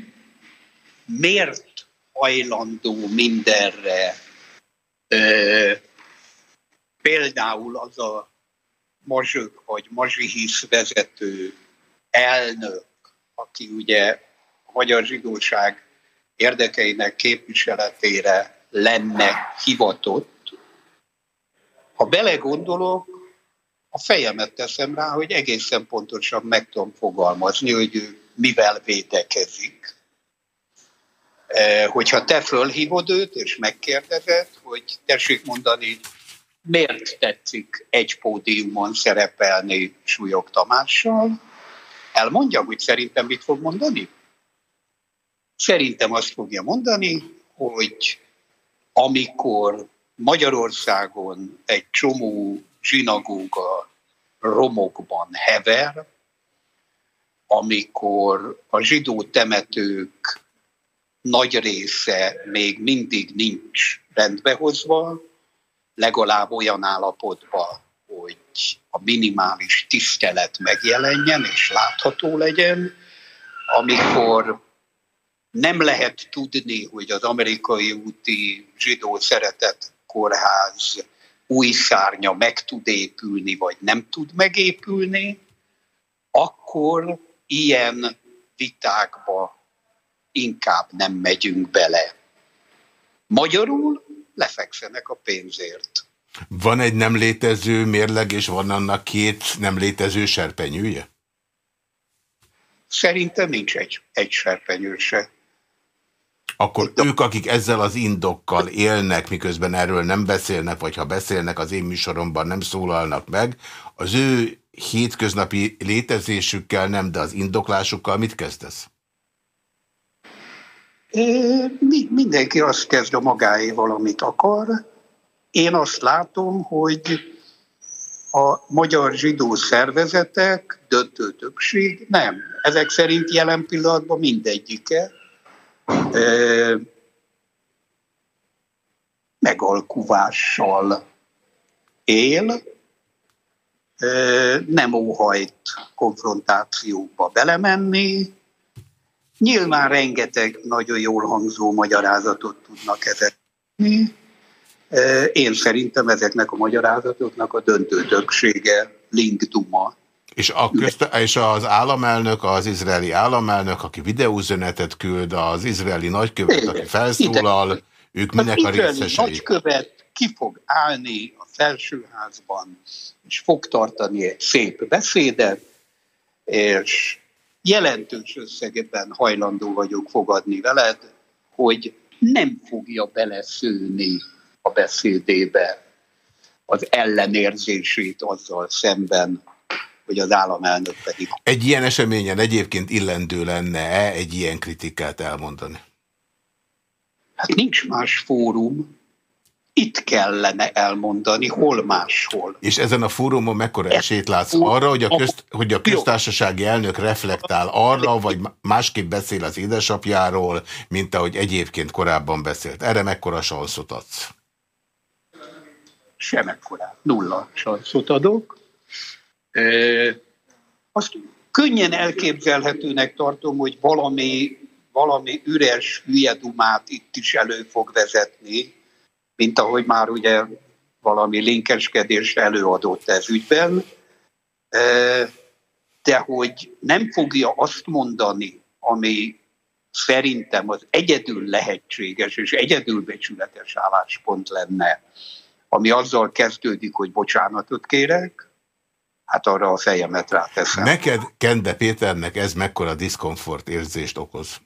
miért hajlandó mindenre ö, például az a mazsök vagy mazsihisz vezető elnök, aki ugye a magyar zsidóság érdekeinek képviseletére lenne hivatott, ha belegondolok, a fejemet teszem rá, hogy egészen pontosan meg tudom fogalmazni, hogy ő mivel védekezik. E, hogyha te fölhívod őt, és megkérdezed, hogy tessék mondani, miért tetszik egy pódiumon szerepelni Súlyog Tamással, elmondja, hogy szerintem mit fog mondani? Szerintem azt fogja mondani, hogy amikor Magyarországon egy csomó zsinagóga romokban hever, amikor a zsidó temetők nagy része még mindig nincs rendbehozva, legalább olyan állapotban, hogy a minimális tisztelet megjelenjen és látható legyen, amikor nem lehet tudni, hogy az amerikai úti zsidó szeretet kórház új szárnya meg tud épülni, vagy nem tud megépülni, akkor ilyen vitákba inkább nem megyünk bele. Magyarul lefekszenek a pénzért. Van egy nem létező mérleg, és van annak két nem létező serpenyője? Szerintem nincs egy, egy serpenyő se. Akkor ők, akik ezzel az indokkal élnek, miközben erről nem beszélnek, vagy ha beszélnek, az én műsoromban nem szólalnak meg, az ő hétköznapi létezésükkel nem, de az indoklásukkal mit kezdesz? Mi, mindenki azt kezd a magáéval, amit akar. Én azt látom, hogy a magyar zsidó szervezetek döntő többség nem. Ezek szerint jelen pillanatban mindegyike megalkuvással él, nem óhajt konfrontációba belemenni. Nyilván rengeteg nagyon jól hangzó magyarázatot tudnak ezek. Én szerintem ezeknek a magyarázatoknak a döntő többsége Link Duma. És, a közt, és az államelnök, az izraeli államelnök, aki videóüzenetet küld, az izraeli nagykövet, aki felszólal, ők minek a részesei? nagykövet ki fog állni a felsőházban, és fog tartani egy szép beszédet, és jelentős összegeben hajlandó vagyok fogadni veled, hogy nem fogja beleszőni a beszédébe az ellenérzését azzal szemben, hogy az államelnök pedig... Egy ilyen eseményen egyébként illendő lenne-e egy ilyen kritikát elmondani? Hát nincs más fórum, itt kellene elmondani, hol máshol. És ezen a fórumon mekkora esélyt látsz arra, hogy a, közt, hogy a köztársasági elnök reflektál arra, vagy másképp beszél az édesapjáról, mint ahogy egyébként korábban beszélt? Erre mekkora sanszot adsz? Semmekkora. Nulla sanszot adok. E, azt könnyen elképzelhetőnek tartom, hogy valami, valami üres hülyedumát itt is elő fog vezetni, mint ahogy már ugye valami linkeskedés előadott ez ügyben, de hogy nem fogja azt mondani, ami szerintem az egyedül lehetséges és egyedül becsületes álláspont lenne, ami azzal kezdődik, hogy bocsánatot kérek, hát arra a fejemet ráteszem. Neked, Kende Péternek ez mekkora diszkomfort érzést okoz?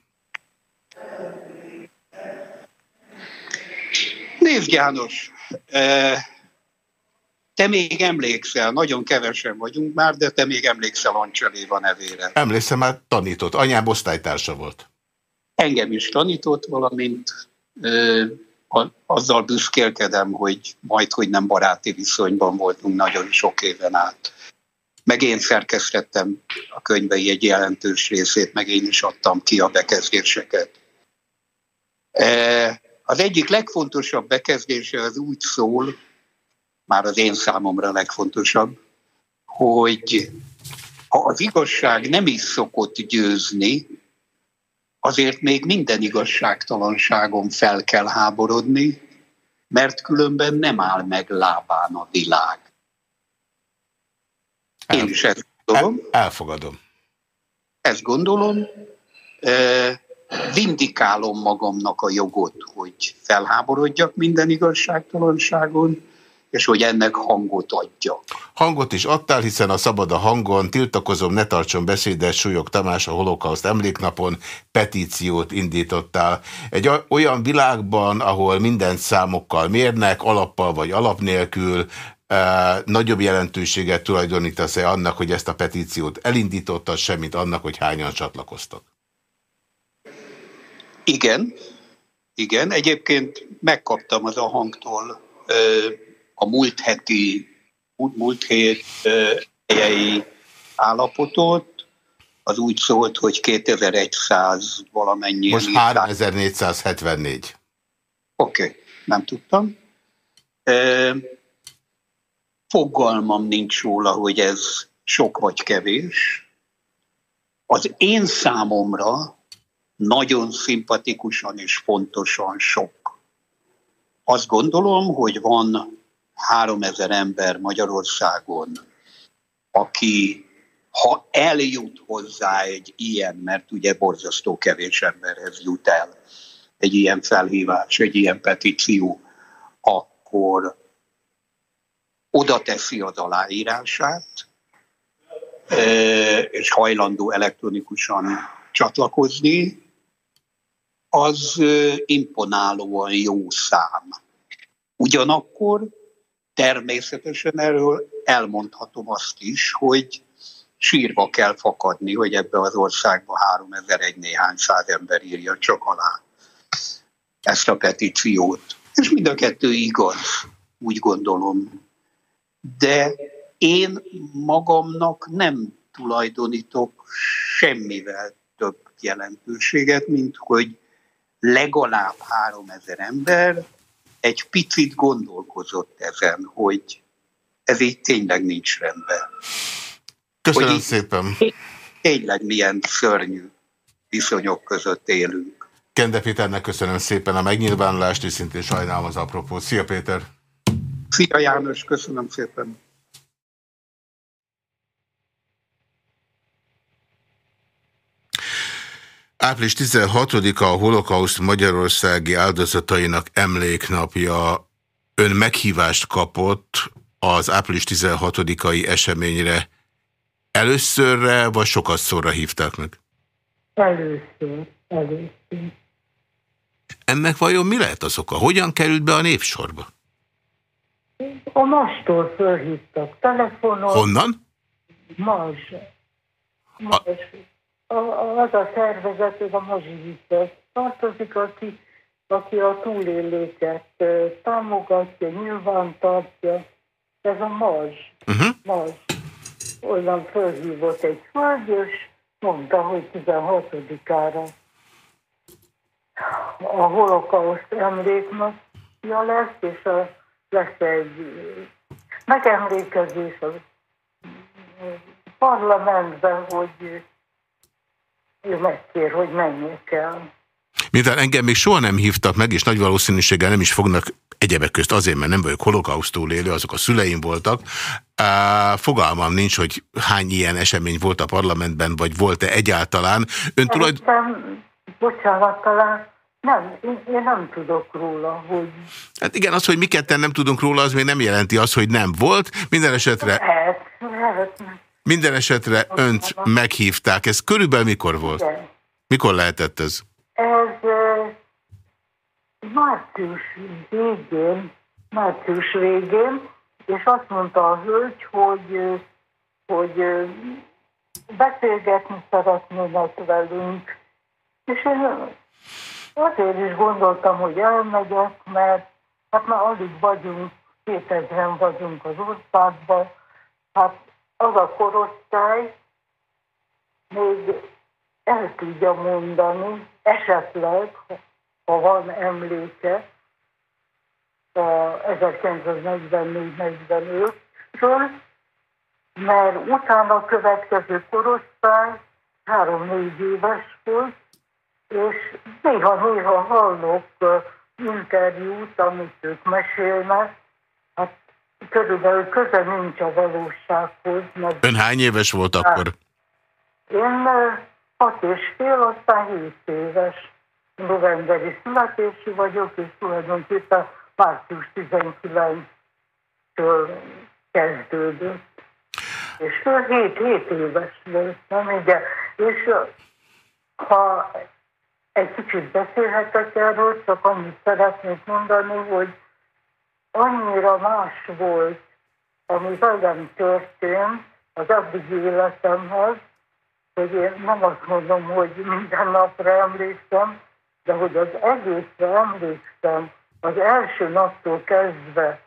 Nézd János, te még emlékszel, nagyon kevesen vagyunk már, de te még emlékszel Ancseléva nevére. Emlékszem, már tanított. Anyám osztálytársa volt. Engem is tanított, valamint ö, azzal büszkélkedem, hogy majd, hogy nem baráti viszonyban voltunk nagyon sok éven át. Meg én szerkesztettem a könyvei egy jelentős részét, meg én is adtam ki a bekezdéseket. E, az egyik legfontosabb bekezdése az úgy szól, már az én számomra legfontosabb, hogy ha az igazság nem is szokott győzni, azért még minden igazságtalanságon fel kell háborodni, mert különben nem áll meg lábán a világ. Én is ezt gondolom. El, elfogadom. Ezt gondolom vindikálom magamnak a jogot, hogy felháborodjak minden igazságtalanságon, és hogy ennek hangot adjak. Hangot is adtál, hiszen a Szabad a hangon, tiltakozom, ne tartson beszédet, Súlyog Tamás a holokauszt emléknapon petíciót indítottál. Egy olyan világban, ahol mindent számokkal mérnek, alappal vagy alap nélkül, eh, nagyobb jelentőséget tulajdonítasz-e annak, hogy ezt a petíciót elindítottad, semmit annak, hogy hányan csatlakoztak? Igen, igen. Egyébként megkaptam az a hangtól a múlt heti, múlt hét helyei állapotot, az úgy szólt, hogy 2100 valamennyi. Most 3474. Oké, okay, nem tudtam. Fogalmam nincs róla, hogy ez sok vagy kevés. Az én számomra nagyon szimpatikusan és fontosan sok. Azt gondolom, hogy van 3000 ember Magyarországon, aki ha eljut hozzá egy ilyen, mert ugye borzasztó kevés emberhez jut el egy ilyen felhívás, egy ilyen petíció, akkor oda teszi az aláírását, és hajlandó elektronikusan csatlakozni, az imponálóan jó szám. Ugyanakkor természetesen erről elmondhatom azt is, hogy sírva kell fakadni, hogy ebbe az országba 3001 néhány száz ember írja csak alá ezt a petíciót. És mind a kettő igaz, úgy gondolom. De én magamnak nem tulajdonítok semmivel több jelentőséget, mint hogy legalább 3000 ember egy picit gondolkozott ezen, hogy ez így tényleg nincs rendben. Köszönöm hogy szépen. Tényleg milyen szörnyű viszonyok között élünk. Kende Péternek köszönöm szépen a megnyilvánulást, és szintén sajnálom az apropót. Szia Péter! Szia János, köszönöm szépen! Április 16-a a holokauszt Magyarországi áldozatainak emléknapja. Ön meghívást kapott az április 16-ai eseményre. Előszörre, vagy sokat szóra hívták meg? Először, először. Ennek vajon mi lehet az oka? Hogyan került be a népsorba? A mastól fölhívtak telefonon. Honnan? Mazs. Mazs. A, az a szervezet, ez a mazsivitet tartozik, aki, aki a túlélőket támogatja, nyilván tartja. Ez a mazs. Uh-huh. mazs. Olyan fölhívott egy hölgy, és mondta, hogy 16-ára a holokauszt emléknapja lesz, és a, lesz egy megemlékezés a parlamentben, hogy ő megkér, hogy menjek el. Mivel engem még soha nem hívtak meg, és nagy valószínűséggel nem is fognak egyebek közt azért, mert nem vagyok holokausztól élő, azok a szüleim voltak. Fogalmam nincs, hogy hány ilyen esemény volt a parlamentben, vagy volt-e egyáltalán. Ön tulajd... Bocsánat, talán nem, én, én nem tudok róla, hogy... Hát igen, az, hogy mi ketten nem tudunk róla, az még nem jelenti azt, hogy nem volt. Minden esetre... Lehet, lehet. Minden esetre önt meghívták. Ez körülbelül mikor volt? Igen. Mikor lehetett ez? Ez március végén, március végén, és azt mondta a hölgy, hogy, hogy beszélgetni szeretnének velünk. És én azért is gondoltam, hogy elmegyek, mert hát már alig vagyunk, 2000 vagyunk az országban, hát az a korosztály még el tudja mondani, esetleg, ha van emléke, a 1944-45-ről, mert utána a következő korosztály három-négy éves volt, és néha-néha hallok interjút, amit ők mesélnek, körülbelül köze nincs a valósághoz. Mert Ön hány éves volt akkor? Én hat és fél, aztán hét éves novemberi születésű vagyok, és tulajdonképpen március 19-től kezdődött. És 7, 7 éves voltam, ugye. És ha egy kicsit beszélhetek erről, csak annyit szeretnék mondani, hogy annyira más volt, ami velem történt az addigi életemhez, hogy én nem azt mondom, hogy minden napra emlékszem, de hogy az egészre emlékszem, az első naptól kezdve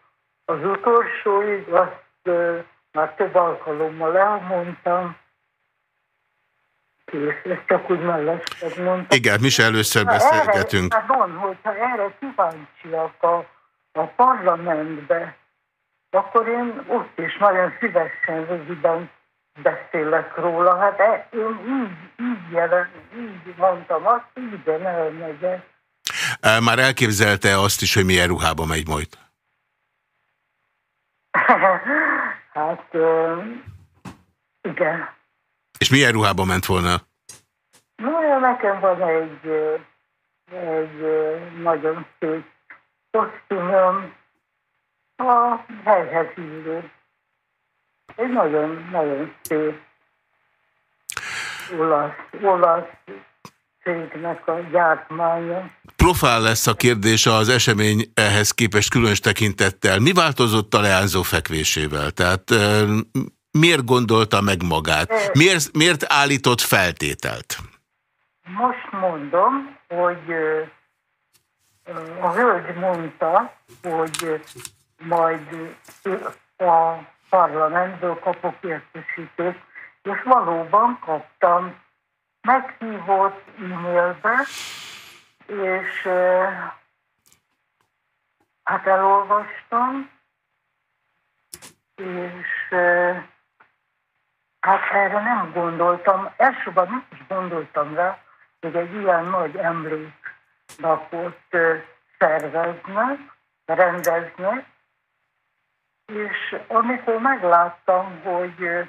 az utolsóig, azt uh, már több alkalommal elmondtam, kész, ezt csak úgy mellesleg mondtam. Igen, mi se először beszélgetünk. Hát van, hogyha erre kíváncsiak a, a parlamentbe, akkor én ott is nagyon szívesen röviden beszélek róla. Hát e, én így, így, jelen, így mondtam azt, így elmegyek. Már elképzelte azt is, hogy milyen ruhába megy majd? [laughs] hát igen. És milyen ruhába ment volna? Na, nekem van egy, egy nagyon szép kosztümöm, a helyhez illő. Egy nagyon-nagyon szép olasz, olasz cégnek a gyártmánya. Profál lesz a kérdés az esemény ehhez képest különös tekintettel. Mi változott a leányzó fekvésével? Tehát miért gondolta meg magát? Miért, miért állított feltételt? Most mondom, hogy a hölgy mondta, hogy majd a parlamentből kapok értesítést, és valóban kaptam. Meghívott e-mailbe, és hát elolvastam, és hát erre nem gondoltam, elsőben nem is gondoltam rá, hogy egy ilyen nagy emléknapot szerveznek, rendeznek, és amikor megláttam, hogy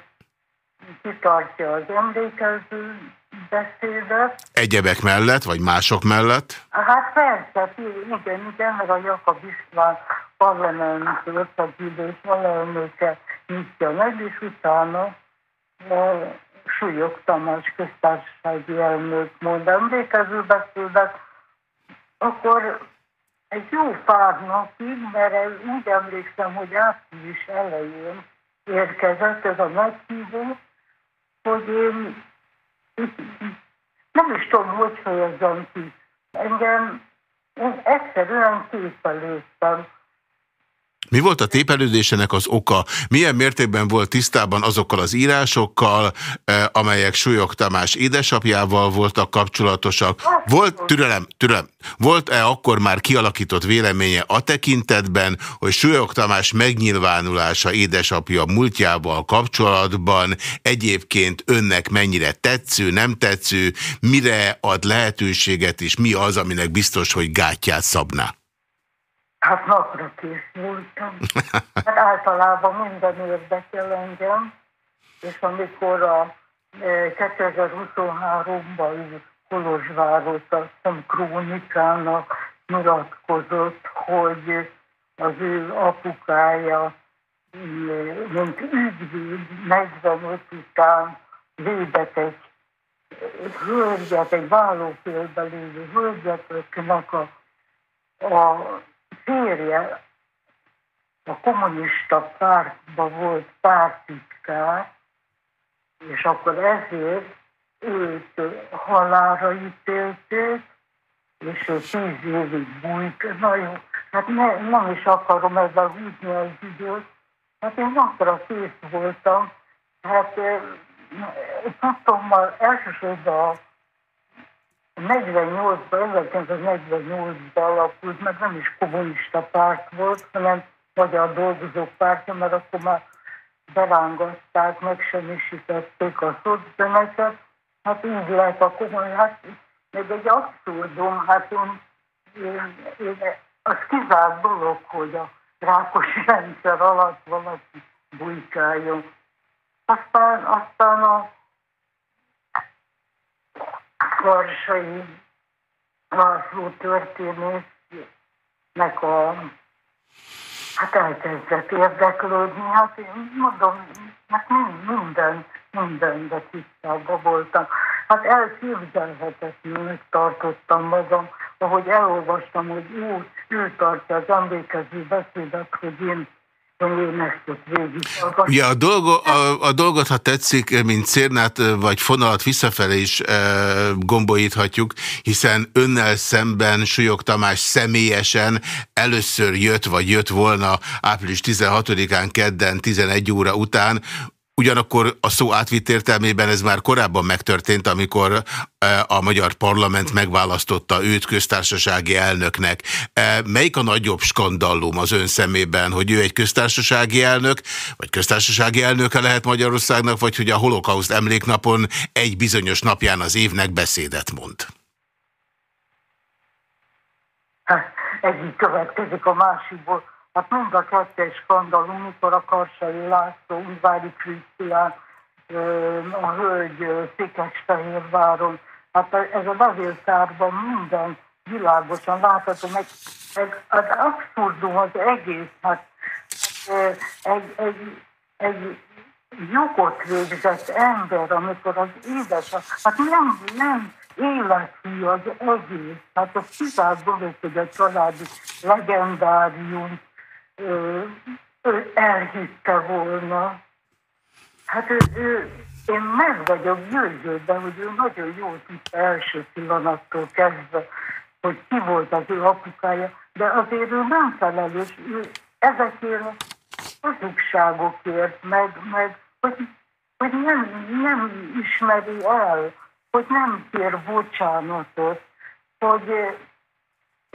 kitartja az emlékező beszédet. Egyebek mellett, vagy mások mellett? Hát persze, igen, igen, meg a Jakab István parlament összegyűlés alelnöke nyitja meg, és utána a Súlyog Tamás köztársasági elnök mond emlékező beszédet, akkor egy jó pár napig, mert úgy emlékszem, hogy április elején érkezett ez a meghívó, hogy én nem is tudom, hogy fejezzem ki. Engem én egyszerűen képelődtem mi volt a tépelődésének az oka? Milyen mértékben volt tisztában azokkal az írásokkal, eh, amelyek Súlyog Tamás édesapjával voltak kapcsolatosak? Volt, türelem, türelem, volt-e akkor már kialakított véleménye a tekintetben, hogy Súlyog Tamás megnyilvánulása édesapja múltjával kapcsolatban egyébként önnek mennyire tetsző, nem tetsző, mire ad lehetőséget, és mi az, aminek biztos, hogy gátját szabná? Hát napra készültem. [laughs] Hát általában minden érdekel engem, és amikor a 2023-ban e, Kolozsvárot a krónikának nyilatkozott, hogy az ő apukája, mint ügyvéd 45 után védett egy hölgyet, egy vállófélbe lévő hölgyet, akinek a, a férje a kommunista pártban volt pártitkár, és akkor ezért őt halára ítélték, és ő tíz évig bújt. Na jó, hát ne, nem is akarom ezzel húzni az időt. Hát én napra kész voltam. Hát tudtam, elsősorban 48-ban, 1948-ban alakult, meg nem is kommunista párt volt, hanem Magyar Dolgozók Pártja, mert akkor már berángatták, megsemmisítették a szocbeneket. Hát így lehet a komoly, hát meg egy abszurdum, hát én, én, én, az kizárt dolog, hogy a rákos rendszer alatt valaki bujkáljon. Aztán, aztán a Karsai László történésznek a hát elkezdett érdeklődni, hát én mondom, hát minden, mindenbe tisztában voltam. Hát elképzelhetetlenül tartottam magam, ahogy elolvastam, hogy ő, ő tartja az emlékező beszédet, hogy én Ugye a, dolgo, a, a dolgot, ha tetszik, mint szérnát vagy fonalat visszafelé is e, gombolíthatjuk, hiszen önnel szemben Súlyog Tamás személyesen először jött, vagy jött volna április 16-án kedden 11 óra után, ugyanakkor a szó átvitt értelmében ez már korábban megtörtént, amikor a magyar parlament megválasztotta őt köztársasági elnöknek. Melyik a nagyobb skandallum az ön szemében, hogy ő egy köztársasági elnök, vagy köztársasági elnöke lehet Magyarországnak, vagy hogy a holokauszt emléknapon egy bizonyos napján az évnek beszédet mond? Egyik következik a másikból. Hát mind a kettő skandalum, mikor a Karsai László, Udvári Krisztián, a hölgy Székesfehérváron, hát ez a levéltárban minden világosan látható, meg az abszurdum az egész, hát egy, egy, egy jogot végzett ember, amikor az édes, hát nem, nem élethű az egész, hát a kizárt dolog, hogy a családi legendárium ő elhitte volna. Hát ő, ő, én meg vagyok győződve, hogy ő nagyon jól tudta első pillanattól kezdve, hogy ki volt az ő apukája, de azért ő nem felelős, ő ezekért a hazugságokért, meg, meg hogy, hogy nem, nem ismeri el, hogy nem kér bocsánatot, hogy,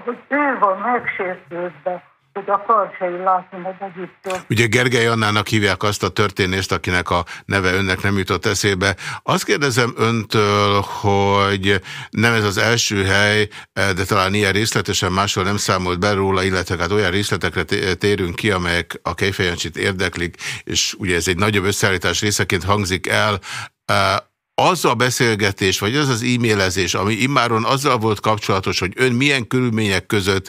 hogy ő van megsértődve, hogy a karsai látni meg Egyiptom. Ugye Gergely Annának hívják azt a történést, akinek a neve önnek nem jutott eszébe. Azt kérdezem öntől, hogy nem ez az első hely, de talán ilyen részletesen máshol nem számolt be róla, illetve hát olyan részletekre térünk ki, amelyek a Kejfejancsit érdeklik, és ugye ez egy nagyobb összeállítás részeként hangzik el, az a beszélgetés, vagy az az e-mailezés, ami immáron azzal volt kapcsolatos, hogy ön milyen körülmények között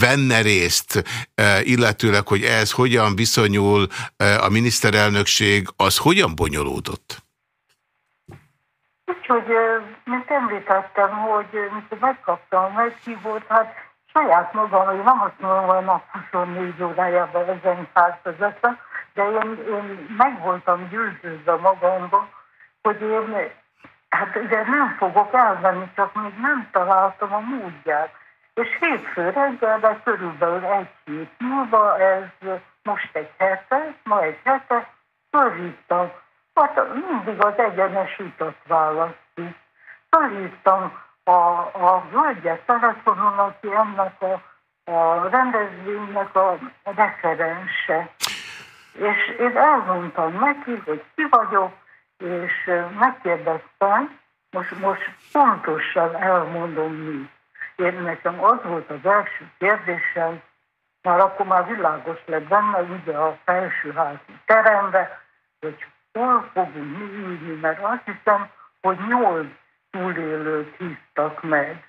venne részt, e, illetőleg, hogy ez hogyan viszonyul e, a miniszterelnökség, az hogyan bonyolódott? Úgyhogy, mint említettem, hogy mint megkaptam a meghívót, hát saját magam, hogy nem azt mondom, hogy nap 24 órájában ezen százvezetem, de én, én meg voltam győződve magamban, hogy én hát de nem fogok elvenni, csak még nem találtam a módját. És hétfő reggelre körülbelül egy hét múlva, ez most egy hete, ma egy hete, fölhívtam. Hát mindig az egyenes utat választjuk. Fölhívtam a, a hölgyet telefonon, aki ennek a, a rendezvénynek a referense. És én elmondtam neki, hogy ki vagyok, és megkérdeztem, most, most pontosan elmondom mi. Én nekem az volt az első kérdésem, már akkor már világos lett benne, ugye a felsőházi terembe, hogy hol fogunk mi ülni, mert azt hiszem, hogy nyolc túlélőt hívtak meg.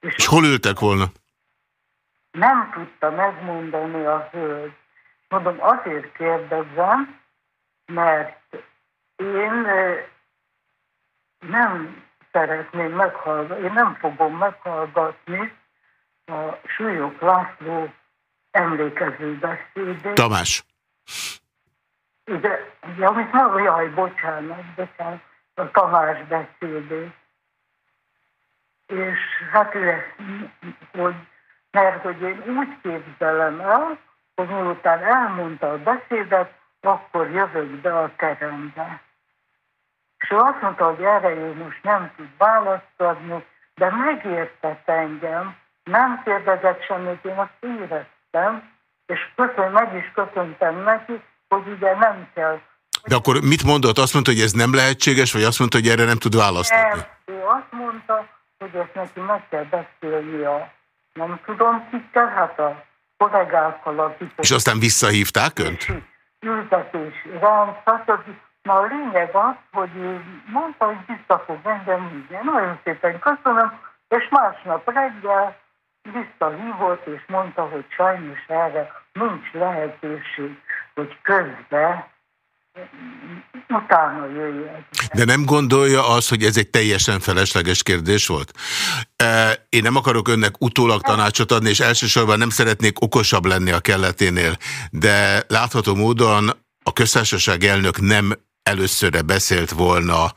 És, és hol ültek volna? Nem tudta megmondani a hölgy. Mondom, azért kérdezem, mert én nem szeretném meghallgatni, én nem fogom meghallgatni a Súlyok László emlékező beszédét. Tamás. De, ja, amit nem, jaj, bocsánat, bocsánat, a Tamás beszédét. És hát ő hogy, mert hogy én úgy képzelem el, hogy miután elmondta a beszédet, akkor jövök be a terembe. És ő azt mondta, hogy erre ő most nem tud választ adni, de megértett engem, nem kérdezett semmit, én azt éreztem, és köszön, meg is köszöntem neki, hogy ugye nem kell. De akkor mit mondott? Azt mondta, hogy ez nem lehetséges, vagy azt mondta, hogy erre nem tud választ adni? Nem, ő azt mondta, hogy ezt neki meg kell beszélni a, nem tudom kikkel, hát a kollégákkal, akik... És aztán visszahívták önt? ültetés, rend, stb. Na a lényeg az, hogy mondta, hogy vissza fog engem hívni. Nagyon szépen köszönöm, és másnap reggel visszahívott, és mondta, hogy sajnos erre nincs lehetőség, hogy közben utána jöjjön. De nem gondolja az, hogy ez egy teljesen felesleges kérdés volt? Én nem akarok önnek utólag tanácsot adni, és elsősorban nem szeretnék okosabb lenni a kelleténél, de látható módon a köztársaság elnök nem előszörre beszélt volna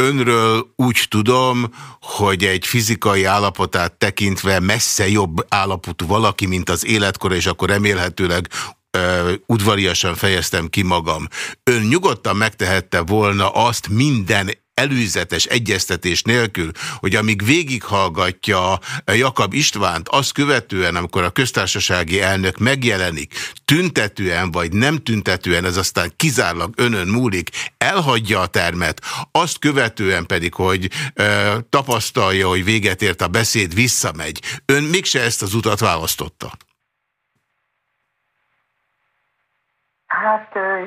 Önről úgy tudom, hogy egy fizikai állapotát tekintve messze jobb állapotú valaki, mint az életkor, és akkor remélhetőleg ö, udvariasan fejeztem ki magam. Ön nyugodtan megtehette volna azt minden előzetes egyeztetés nélkül, hogy amíg végighallgatja Jakab Istvánt, azt követően, amikor a köztársasági elnök megjelenik, tüntetően vagy nem tüntetően, ez aztán kizárólag önön múlik, elhagyja a termet, azt követően pedig, hogy e, tapasztalja, hogy véget ért a beszéd, visszamegy. Ön mégse ezt az utat választotta? Hát... Ö,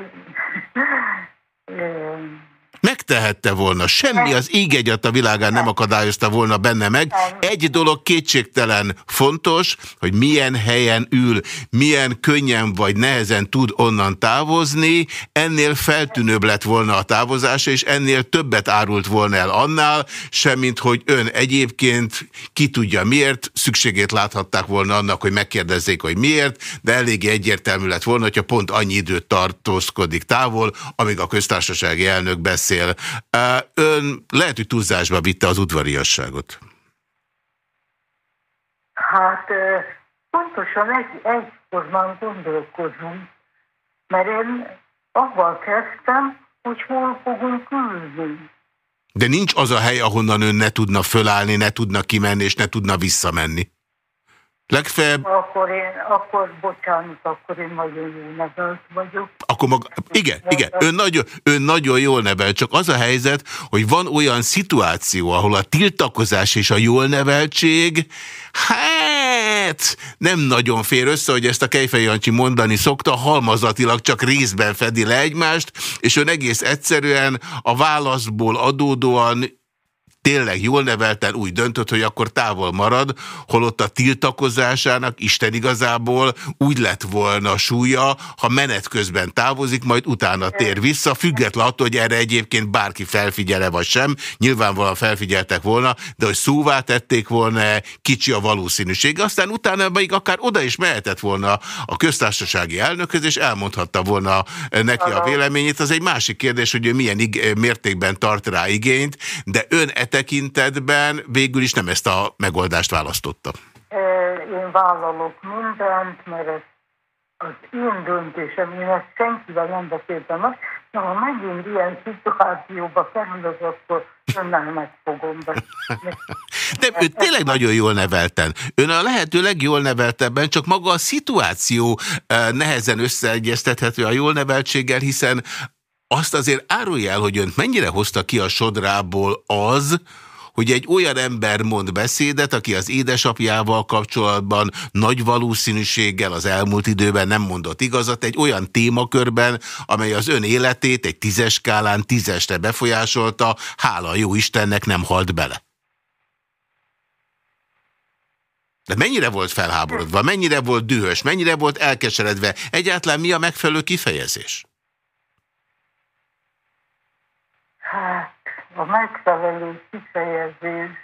[laughs] ö, Megtehette volna, semmi az íg egyat a világán nem akadályozta volna benne meg. Egy dolog kétségtelen fontos, hogy milyen helyen ül, milyen könnyen vagy nehezen tud onnan távozni, ennél feltűnőbb lett volna a távozása, és ennél többet árult volna el annál, semmint hogy ön egyébként ki tudja miért, szükségét láthatták volna annak, hogy megkérdezzék, hogy miért, de eléggé egyértelmű lett volna, hogyha pont annyi időt tartózkodik távol, amíg a köztársasági elnök beszél beszél. Ön lehet, hogy túlzásba vitte az udvariasságot. Hát pontosan egy, egyformán gondolkozunk, mert én avval kezdtem, hogy hol fogunk ülni. De nincs az a hely, ahonnan ön ne tudna fölállni, ne tudna kimenni, és ne tudna visszamenni. Legfeljebb... Akkor én, akkor bocsánat, akkor én nagyon jól nevelt vagyok. Akkor maga, igen, igen, ön nagyon, ön nagyon jól nevelt, csak az a helyzet, hogy van olyan szituáció, ahol a tiltakozás és a jól neveltség, hát nem nagyon fér össze, hogy ezt a Kejfej Jancsi mondani szokta, halmazatilag csak részben fedi le egymást, és ön egész egyszerűen a válaszból adódóan tényleg jól nevelten úgy döntött, hogy akkor távol marad, holott a tiltakozásának Isten igazából úgy lett volna súlya, ha menet közben távozik, majd utána tér vissza, független attól, hogy erre egyébként bárki felfigyele vagy sem, nyilvánvalóan felfigyeltek volna, de hogy szóvá tették volna, kicsi a valószínűség. Aztán utána még akár oda is mehetett volna a köztársasági elnökhöz, és elmondhatta volna neki a véleményét. Az egy másik kérdés, hogy ő milyen mértékben tart rá igényt, de ön e tekintetben végül is nem ezt a megoldást választotta. Én vállalok mindent, mert ez az én döntésem, én ezt senkivel nem beszéltem meg, de ha megint ilyen szituációba kerülök, akkor önnel megfogom be. De ő tényleg nagyon jól nevelten. Ön a lehető legjól neveltebben, csak maga a szituáció nehezen összeegyeztethető a jól neveltséggel, hiszen azt azért árulja el, hogy önt mennyire hozta ki a sodrából az, hogy egy olyan ember mond beszédet, aki az édesapjával kapcsolatban nagy valószínűséggel az elmúlt időben nem mondott igazat, egy olyan témakörben, amely az ön életét egy tízes skálán tízesre befolyásolta, hála jó Istennek nem halt bele. De mennyire volt felháborodva, mennyire volt dühös, mennyire volt elkeseredve, egyáltalán mi a megfelelő kifejezés? Hát, a megfelelő kifejezés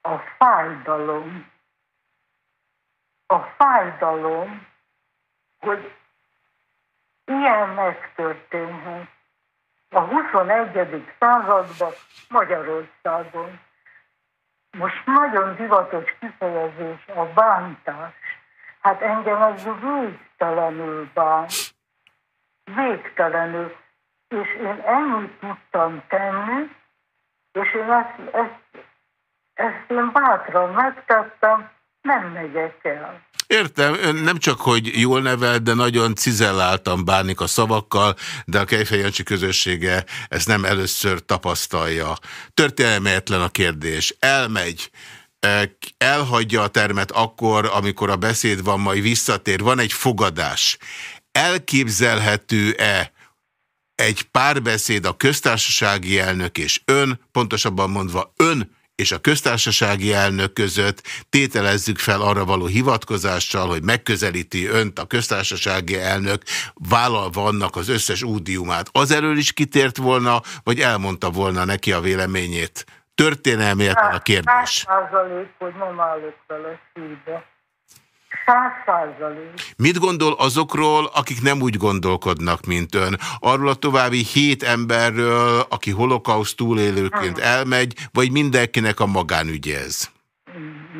a fájdalom. A fájdalom, hogy ilyen megtörténhet a 21. században Magyarországon. Most nagyon divatos kifejezés a bántás. Hát engem az végtelenül bánt. Végtelenül és én ennyit tudtam tenni, és én ezt, ezt, ezt én bátran megtettem, nem megyek el. Értem, ön nem csak, hogy jól nevel, de nagyon cizelláltan bánik a szavakkal, de a Kejfejancsi közössége ezt nem először tapasztalja. Történelmetlen a kérdés. Elmegy, e, elhagyja a termet akkor, amikor a beszéd van, majd visszatér. Van egy fogadás. Elképzelhető-e, egy párbeszéd a köztársasági elnök és ön, pontosabban mondva ön és a köztársasági elnök között tételezzük fel arra való hivatkozással, hogy megközelíti önt a köztársasági elnök, vállalva annak az összes údiumát. Az erről is kitért volna, vagy elmondta volna neki a véleményét? Történelmi a kérdés. Százalék, hogy nem állok vele szívbe. Mit gondol azokról, akik nem úgy gondolkodnak, mint ön? Arról a további hét emberről, aki holokauszt túlélőként hmm. elmegy, vagy mindenkinek a magánügye ez?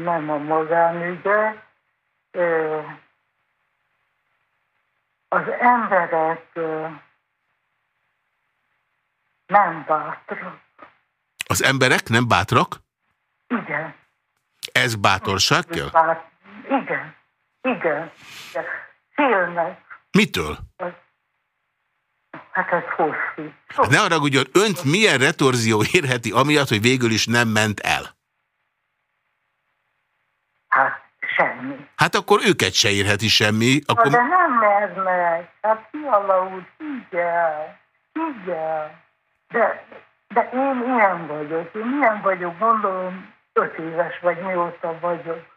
Nem a magánügye. az emberek nem bátrak. Az emberek nem bátrak? Igen. Ez bátorság kell? Bát, igen, igen. Félnek. Mitől? Hát ez hosszú. Hát ne arra, hogy önt milyen retorzió érheti amiatt, hogy végül is nem ment el? Hát semmi. Hát akkor őket se érheti semmi. Akkor... Na, de nem mer meg. Hát fiala úgy, igen, igen. De, de én ilyen vagyok. Én ilyen vagyok, gondolom, öt éves vagy mióta vagyok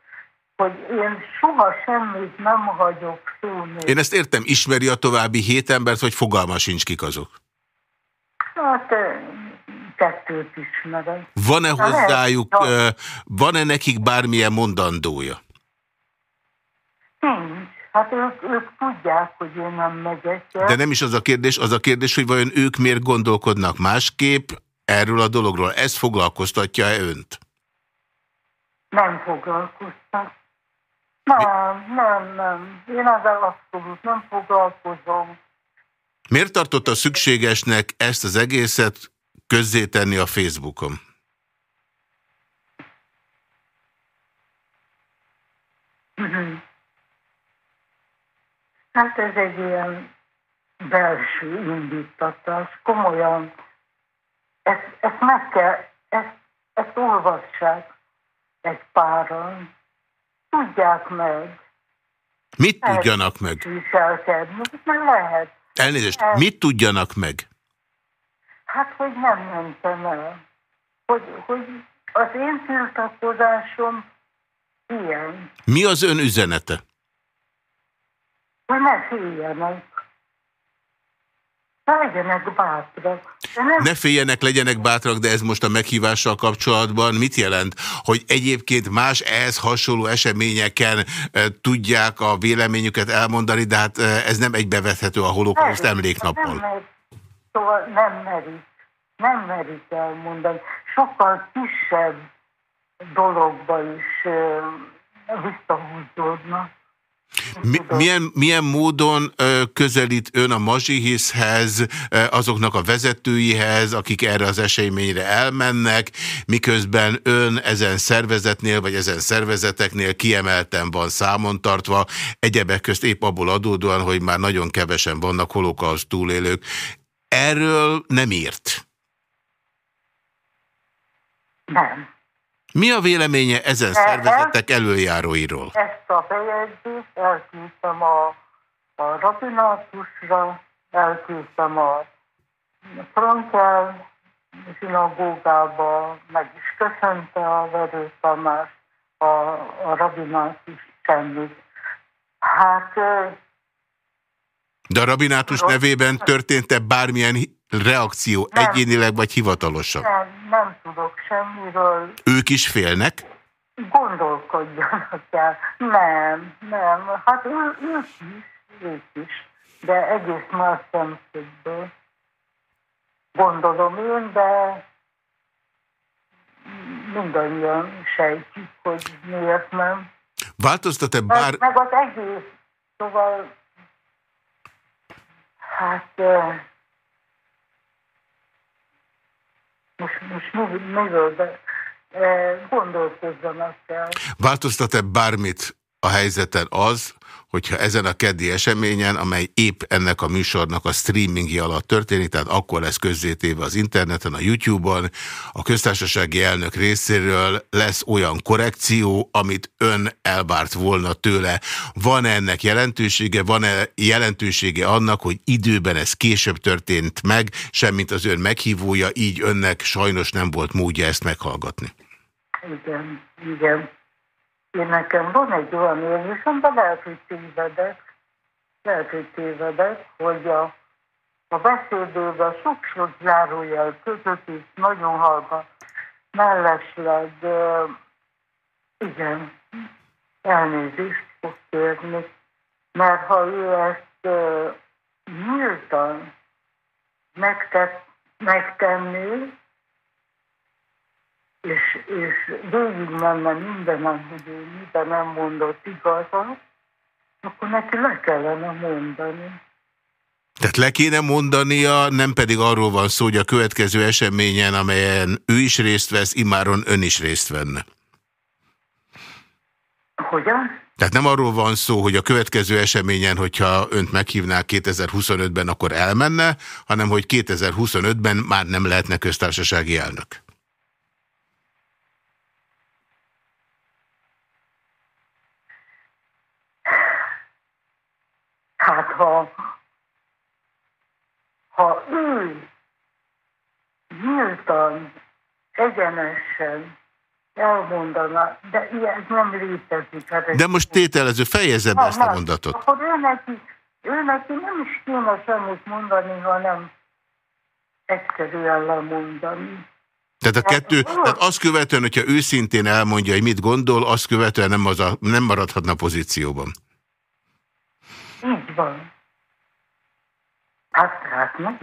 hogy én soha semmit nem hagyok szólni. Én ezt értem, ismeri a további hét embert, vagy fogalma sincs kik azok? Hát kettőt ismerem. Van-e hozzájuk, van-e nekik bármilyen mondandója? Nincs. Hát ők, ők tudják, hogy én nem megyek el. De nem is az a kérdés, az a kérdés, hogy vajon ők miért gondolkodnak másképp erről a dologról. Ez foglalkoztatja-e önt? Nem foglalkoztat. Nem, nem, nem. Én ezzel abszolút nem foglalkozom. Miért tartotta szükségesnek ezt az egészet közzétenni a Facebookon? Hát ez egy ilyen belső indítatás. Komolyan, ezt, ezt meg kell, ezt, ezt olvassák egy páran tudják meg. Mit tudjanak meg? Viselkedni, mert lehet. Elnézést, lehet. mit tudjanak meg? Hát, hogy nem mentem el. Hogy, hogy az én tiltakozásom ilyen. Mi az ön üzenete? Hogy ne féljenek. Legyenek bátrak. Nem... Ne féljenek, legyenek bátrak, de ez most a meghívással kapcsolatban mit jelent? Hogy egyébként más ehhez hasonló eseményeken e, tudják a véleményüket elmondani, de hát e, ez nem egybevethető a holokauszt emléknappal. Nem, szóval nem merik. Nem merik elmondani. Sokkal kisebb dologba is e, visszahúzódnak. Mi, milyen, milyen módon közelít ön a Mazsihiszhez, azoknak a vezetőihez, akik erre az eseményre elmennek, miközben ön ezen szervezetnél, vagy ezen szervezeteknél kiemelten van számon tartva, egyebek közt épp abból adódóan, hogy már nagyon kevesen vannak holokauszt túlélők. Erről nem írt? Nem. Mi a véleménye ezen szervezetek előjáróiról? Ezt a bejegyzést elküldtem a, a rabinátusra, elküldtem a Frankel zsinagógába, meg is köszönte a Verő Tamás a, a rabinátus semmit. Hát... De a rabinátus nevében történt-e bármilyen reakció nem, egyénileg vagy hivatalosan? Nem, nem tudok semmiről. Ők is félnek? Gondolkodjanak el. Nem, nem. Hát ő, ők is, ők is. De egész más szemszögből. Gondolom én, de mindannyian sejtjük, hogy miért nem. Változtat-e bár... Meg, meg az egész, szóval hát most, most miről, de e, gondolkozzanak el. Változtat-e bármit a helyzeten az, hogyha ezen a keddi eseményen, amely épp ennek a műsornak a streamingje alatt történik, tehát akkor lesz közzétéve az interneten, a YouTube-on, a köztársasági elnök részéről lesz olyan korrekció, amit ön elvárt volna tőle. Van -e ennek jelentősége? Van-e jelentősége annak, hogy időben ez később történt meg, semmint az ön meghívója, így önnek sajnos nem volt módja ezt meghallgatni? Igen, igen. Én nekem van egy olyan érzésem, de lehet, hogy tévedek, lehet, hogy tévedek, hogy a, a beszédőben sok-sok zárójel között is nagyon halka, mellesleg, uh, igen, elnézést fog kérni, mert ha ő ezt uh, nyíltan megtett, megtenné, és, és végig menne minden, hogy ő minden nem mondott igazat, akkor neki le kellene mondani. Tehát le kéne mondania, nem pedig arról van szó, hogy a következő eseményen, amelyen ő is részt vesz, imáron ön is részt venne. Hogyan? Tehát nem arról van szó, hogy a következő eseményen, hogyha önt meghívnák 2025-ben, akkor elmenne, hanem hogy 2025-ben már nem lehetne köztársasági elnök. Hát ha, ha ő nyíltan, egyenesen elmondaná, de ilyen nem létezik. Hát de most tételező, fejezze be ezt a mondatot. Akkor ő neki, ő neki nem is kéne semmit mondani, hanem egyszerűen lemondani. Tehát a kettő, tehát azt követően, hogyha őszintén elmondja, hogy mit gondol, azt követően nem, az a, nem maradhatna pozícióban. Van. Hát, hát.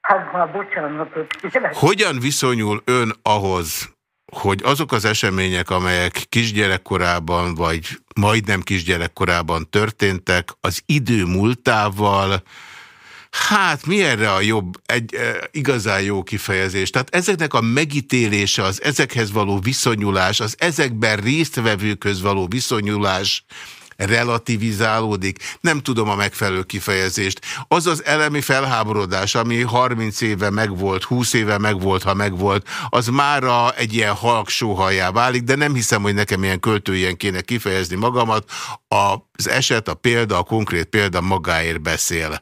Hát már bocsánatot kérek. Hogyan viszonyul ön ahhoz, hogy azok az események, amelyek kisgyerekkorában, vagy majdnem kisgyerekkorában történtek, az idő múltával, Hát mi erre a jobb, egy e, igazán jó kifejezés? Tehát ezeknek a megítélése, az ezekhez való viszonyulás, az ezekben résztvevőköz való viszonyulás relativizálódik. Nem tudom a megfelelő kifejezést. Az az elemi felháborodás, ami 30 éve megvolt, 20 éve megvolt, ha megvolt, az mára egy ilyen halk sóhajá válik, de nem hiszem, hogy nekem ilyen költőjen kéne kifejezni magamat. Az eset, a példa, a konkrét példa magáért beszél.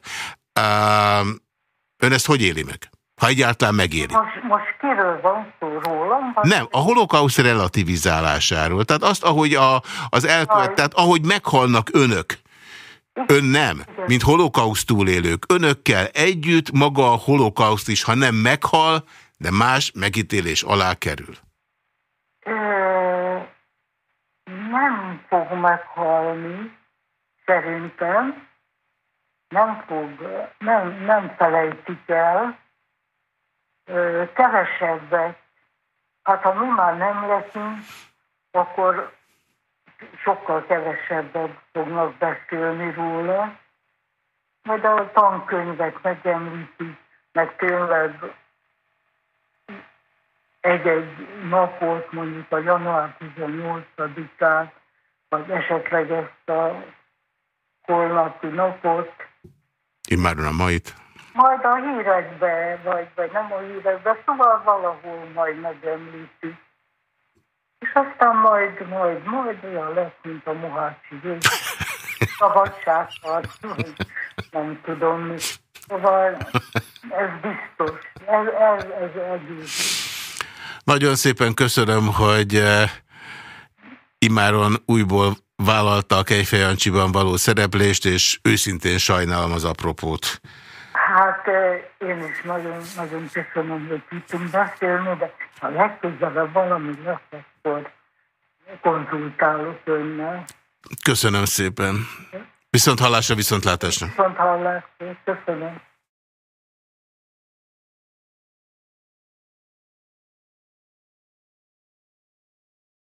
Ön ezt hogy éli meg? Ha egyáltalán megéri. Most, most kiről van szó? Rólam? Nem, a holokausz relativizálásáról. Tehát azt, ahogy a, az elkövet, tehát ahogy meghalnak önök. Ön nem, mint holokauszt túlélők. Önökkel együtt maga a holokauszt is, ha nem meghal, de más megítélés alá kerül. Ö, nem fog meghalni, szerintem. Nem fog, nem, nem felejtik el, kevesebbet. Hát ha mi már nem leszünk, akkor sokkal kevesebbet fognak beszélni róla. Majd a tankönyvek megemlítik, meg tényleg egy-egy napot, mondjuk a január 18-án, vagy esetleg ezt a holnapi napot. Immáron a mait. Majd a hírekbe, vagy, vagy nem a hírekbe, szóval valahol majd megemlítik. És aztán majd, majd, majd olyan lesz, mint a Mohácsi vég. Szabadságharc, nem tudom mi. Szóval ez biztos. Ez, ez, ez egész. Nagyon szépen köszönöm, hogy uh, imáron újból vállalta a Kejfejancsiban való szereplést, és őszintén sajnálom az apropót. Hát én is nagyon, nagyon köszönöm, hogy tudtunk beszélni, de ha legközelebb valami lesz, akkor konzultálok önnel. Köszönöm szépen. Viszont hallásra, viszont látásra. Viszont hallásra, köszönöm.